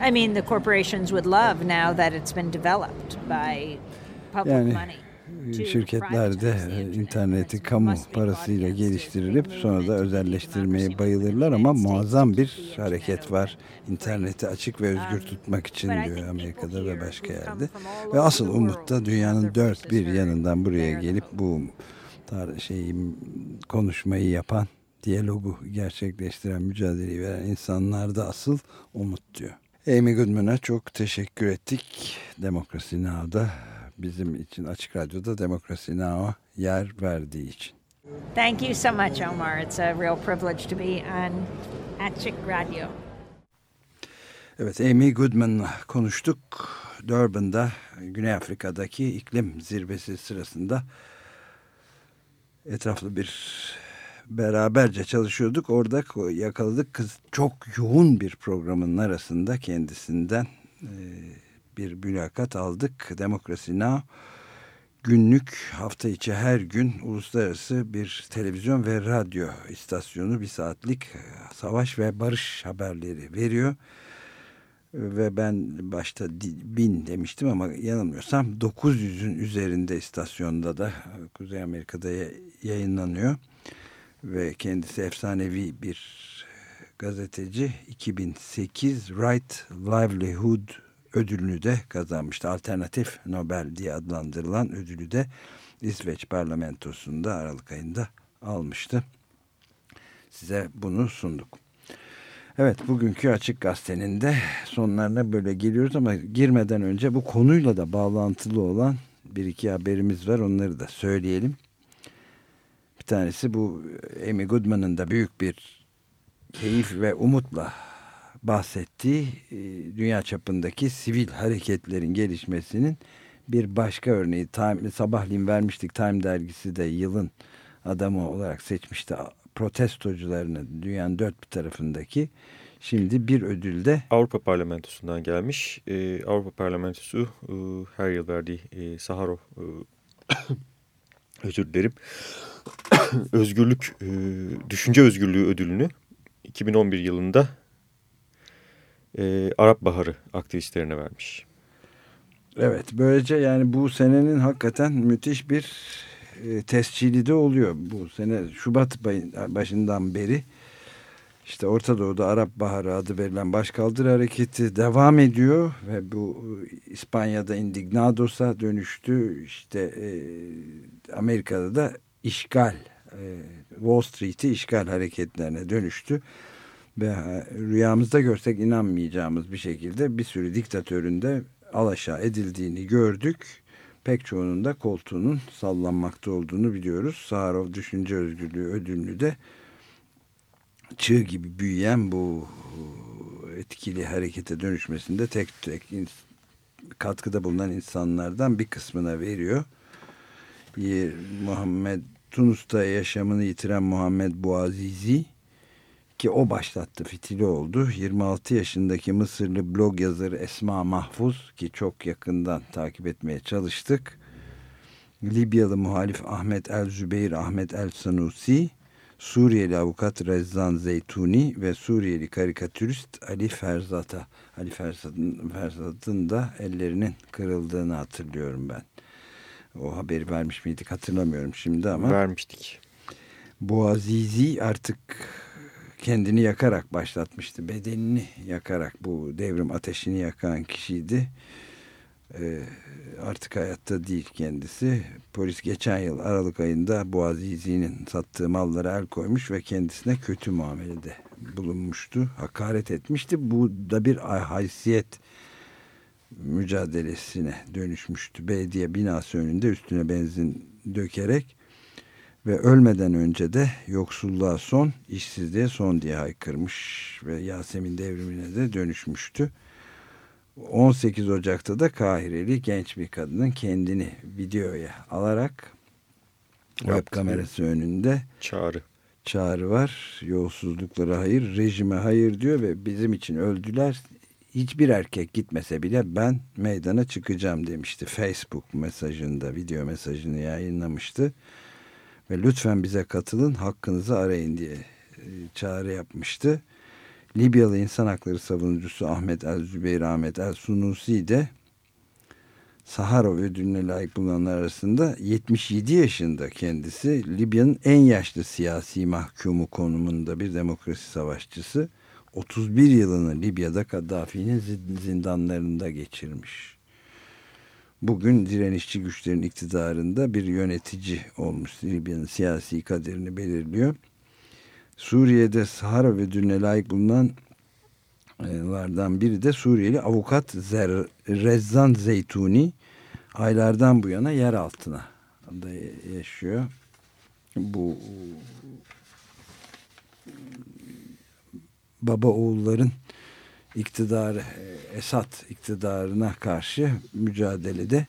I mean, the corporations would love now that it's been developed by public Yani money. Şirketler de e, interneti kamu parasıyla geliştirilip sonra da özelleştirmeye bayılırlar ama muazzam bir hareket var. İnterneti açık ve özgür tutmak için diyor Amerika'da ve başka yerde. Ve asıl umut da dünyanın dört bir yanından buraya gelip bu şeyi konuşmayı yapan, diyalogu gerçekleştiren, mücadeleyi veren insanlarda asıl umut diyor. Amy Goodman'a çok teşekkür ettik. Demokrasi Now'da bizim için Açık Radyo'da Demokrasi Now'a yer verdiği için. Thank you so much, Omar. It's a real privilege to be on Açık Radio. Evet Amy Goodman'la konuştuk. Durban'da Güney Afrika'daki iklim zirvesi sırasında etraflı bir beraberce çalışıyorduk. Orada yakaladık kız çok yoğun bir programın arasında kendisinden e, bir mülakat aldık. Demokrasi Now günlük hafta içi her gün uluslararası bir televizyon ve radyo istasyonu bir saatlik e, savaş ve barış haberleri veriyor. Ve ben başta bin demiştim ama yanılmıyorsam 900'ün üzerinde istasyonda da e, Kuzey Amerika'da ya- yayınlanıyor. Ve kendisi efsanevi bir gazeteci 2008 Right Livelihood ödülünü de kazanmıştı. Alternatif Nobel diye adlandırılan ödülü de İsveç parlamentosunda Aralık ayında almıştı. Size bunu sunduk. Evet bugünkü Açık Gazete'nin de sonlarına böyle geliyoruz ama girmeden önce bu konuyla da bağlantılı olan bir iki haberimiz var onları da söyleyelim. Bir tanesi bu Amy Goodman'ın da büyük bir keyif ve umutla bahsettiği e, dünya çapındaki sivil hareketlerin gelişmesinin bir başka örneği. Time, sabahleyin vermiştik Time dergisi de yılın adamı olarak seçmişti protestocularını dünyanın dört bir tarafındaki. Şimdi bir ödül de Avrupa Parlamentosu'ndan gelmiş. Ee, Avrupa Parlamentosu e, her yıl verdiği e, Saharov e, özür dilerim özgürlük e, düşünce özgürlüğü ödülünü 2011 yılında e, Arap Baharı aktivistlerine vermiş. Evet böylece yani bu senenin hakikaten müthiş bir e, tescili de oluyor. Bu sene Şubat başından beri işte Orta Doğu'da Arap Baharı adı verilen başkaldırı hareketi devam ediyor ve bu İspanya'da Indignados'a dönüştü. İşte e, Amerika'da da işgal e, Wall Street'i işgal hareketlerine dönüştü. Ve e, rüyamızda görsek inanmayacağımız bir şekilde bir sürü diktatörün de alaşağı edildiğini gördük. Pek çoğunun da koltuğunun sallanmakta olduğunu biliyoruz. Saharov Düşünce Özgürlüğü ödülünü de çığ gibi büyüyen bu etkili harekete dönüşmesinde tek tek katkıda bulunan insanlardan bir kısmına veriyor. Muhammed Tunus'ta yaşamını yitiren Muhammed Bouazizi ki o başlattı fitili oldu. 26 yaşındaki Mısırlı blog yazarı Esma Mahfuz ki çok yakından takip etmeye çalıştık. Libyalı muhalif Ahmet El Zübeyir Ahmet El Sanusi, Suriyeli avukat Rezzan Zeytuni ve Suriyeli karikatürist Ali Ferzat'a Ali Ferzat'ın Ferzat'ın da ellerinin kırıldığını hatırlıyorum ben. O haberi vermiş miydik hatırlamıyorum şimdi ama. Vermiştik. Boğazizi artık kendini yakarak başlatmıştı. Bedenini yakarak bu devrim ateşini yakan kişiydi. Ee, artık hayatta değil kendisi. Polis geçen yıl Aralık ayında Boğazizi'nin sattığı mallara el koymuş ve kendisine kötü muamelede bulunmuştu. Hakaret etmişti. Bu da bir haysiyet mücadelesine dönüşmüştü. Belediye binası önünde üstüne benzin dökerek ve ölmeden önce de yoksulluğa son, işsizliğe son diye haykırmış ve Yasemin devrimine de dönüşmüştü. 18 Ocak'ta da Kahireli genç bir kadının kendini videoya alarak web kamerası önünde çağrı çağrı var. Yolsuzluklara hayır, rejime hayır diyor ve bizim için öldüler. Hiçbir erkek gitmese bile ben meydana çıkacağım demişti. Facebook mesajında, video mesajını yayınlamıştı. Ve lütfen bize katılın, hakkınızı arayın diye e, çağrı yapmıştı. Libyalı insan hakları savunucusu Ahmet El Zübeyir Ahmet El Sunusi de Saharov ödülüne layık bulunanlar arasında 77 yaşında kendisi Libya'nın en yaşlı siyasi mahkumu konumunda bir demokrasi savaşçısı. 31 yılını Libya'da Kaddafi'nin zindanlarında geçirmiş. Bugün direnişçi güçlerin iktidarında bir yönetici olmuş. Libya'nın siyasi kaderini belirliyor. Suriye'de Sahara ödülüne layık bulunanlardan biri de Suriyeli avukat Zer Rezzan Zeytuni aylardan bu yana yer altına da yaşıyor. Bu baba oğulların iktidarı Esad iktidarına karşı mücadelede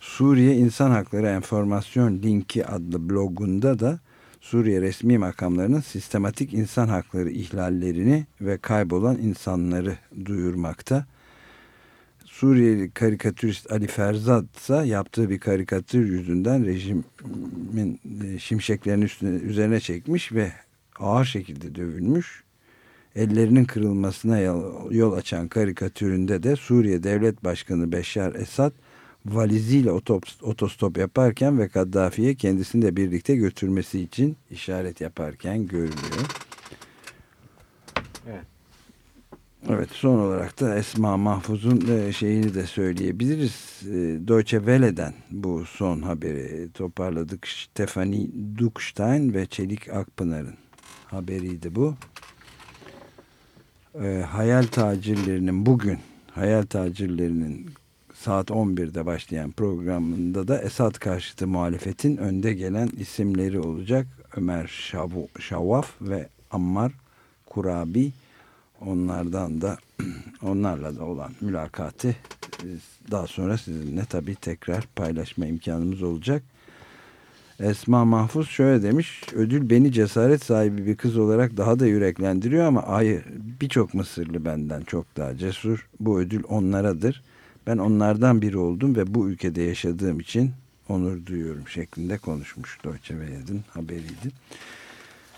Suriye İnsan Hakları Enformasyon Linki adlı blogunda da Suriye resmi makamlarının sistematik insan hakları ihlallerini ve kaybolan insanları duyurmakta. Suriyeli karikatürist Ali Ferzat ise yaptığı bir karikatür yüzünden rejimin şimşeklerini üstüne, üzerine çekmiş ve ağır şekilde dövülmüş. Ellerinin kırılmasına yol açan karikatüründe de Suriye Devlet Başkanı Beşar Esad valiziyle otostop yaparken ve Kaddafi'ye kendisini de birlikte götürmesi için işaret yaparken görülüyor. Evet. Evet son olarak da Esma Mahfuz'un şeyini de söyleyebiliriz. Deutsche Welle'den bu son haberi toparladık. Stefanie Dukstein ve Çelik Akpınar'ın haberiydi bu. Hayal tacirlerinin bugün hayal tacirlerinin saat 11'de başlayan programında da Esad karşıtı muhalefetin önde gelen isimleri olacak. Ömer Şavu, Şavaf ve Ammar Kurabi onlardan da onlarla da olan mülakatı daha sonra sizinle tabii tekrar paylaşma imkanımız olacak. Esma Mahfuz şöyle demiş. Ödül beni cesaret sahibi bir kız olarak daha da yüreklendiriyor ama hayır birçok Mısırlı benden çok daha cesur. Bu ödül onlaradır. Ben onlardan biri oldum ve bu ülkede yaşadığım için onur duyuyorum şeklinde konuşmuş Deutsche Welle'nin haberiydi.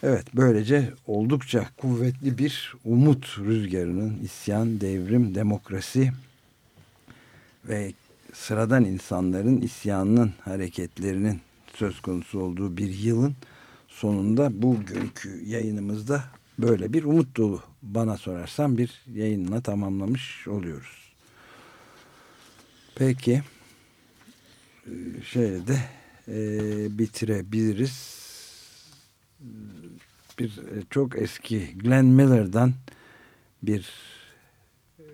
Evet böylece oldukça kuvvetli bir umut rüzgarının isyan, devrim, demokrasi ve sıradan insanların isyanının hareketlerinin söz konusu olduğu bir yılın sonunda bugünkü yayınımızda böyle bir umut dolu bana sorarsan bir yayınla tamamlamış oluyoruz. Peki şöyle de e, bitirebiliriz. Bir e, çok eski Glenn Miller'dan bir e,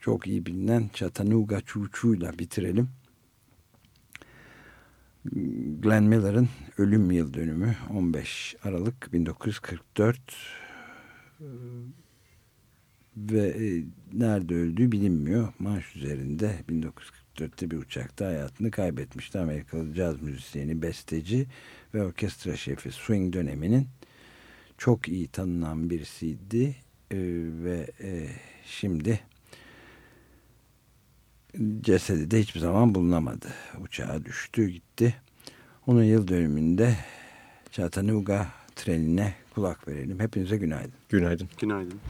çok iyi bilinen Chattanooga Çuçu'yla bitirelim. Glenn Miller'ın ölüm yıl dönümü 15 Aralık 1944 ve e, nerede öldüğü bilinmiyor. Marş üzerinde 1944'te bir uçakta hayatını kaybetmişti. Amerikalı caz müzisyeni, besteci ve orkestra şefi swing döneminin çok iyi tanınan birisiydi e, ve e, şimdi cesedi de hiçbir zaman bulunamadı. Uçağa düştü gitti. Onun yıl dönümünde Chattanooga trenine kulak verelim. Hepinize günaydın. Günaydın. Günaydın.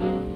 Hi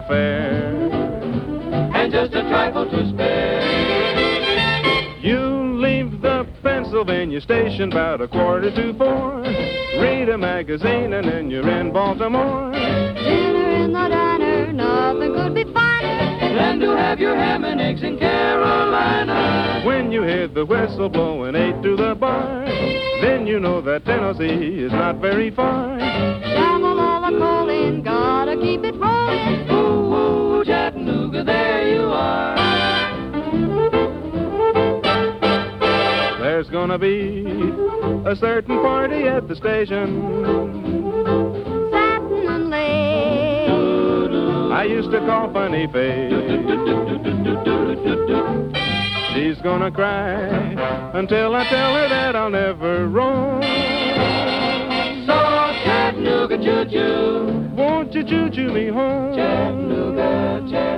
My fare. And just a trifle to spare. You leave the Pennsylvania station about a quarter to four. Read a magazine and then you're in Baltimore. Dinner in the diner, nothing could be finer. Than to have your ham and eggs in Carolina. When you hear the whistle blowing eight to the bar, then you know that Tennessee is not very far. Gonna be a certain party at the station. Satin and lace. I used to call Funny Face. She's gonna cry until I tell her that I'll never roam. So Chattanooga choo choo. Won't you choo choo me home? Chattanooga, Chattanooga.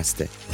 Açık Gazete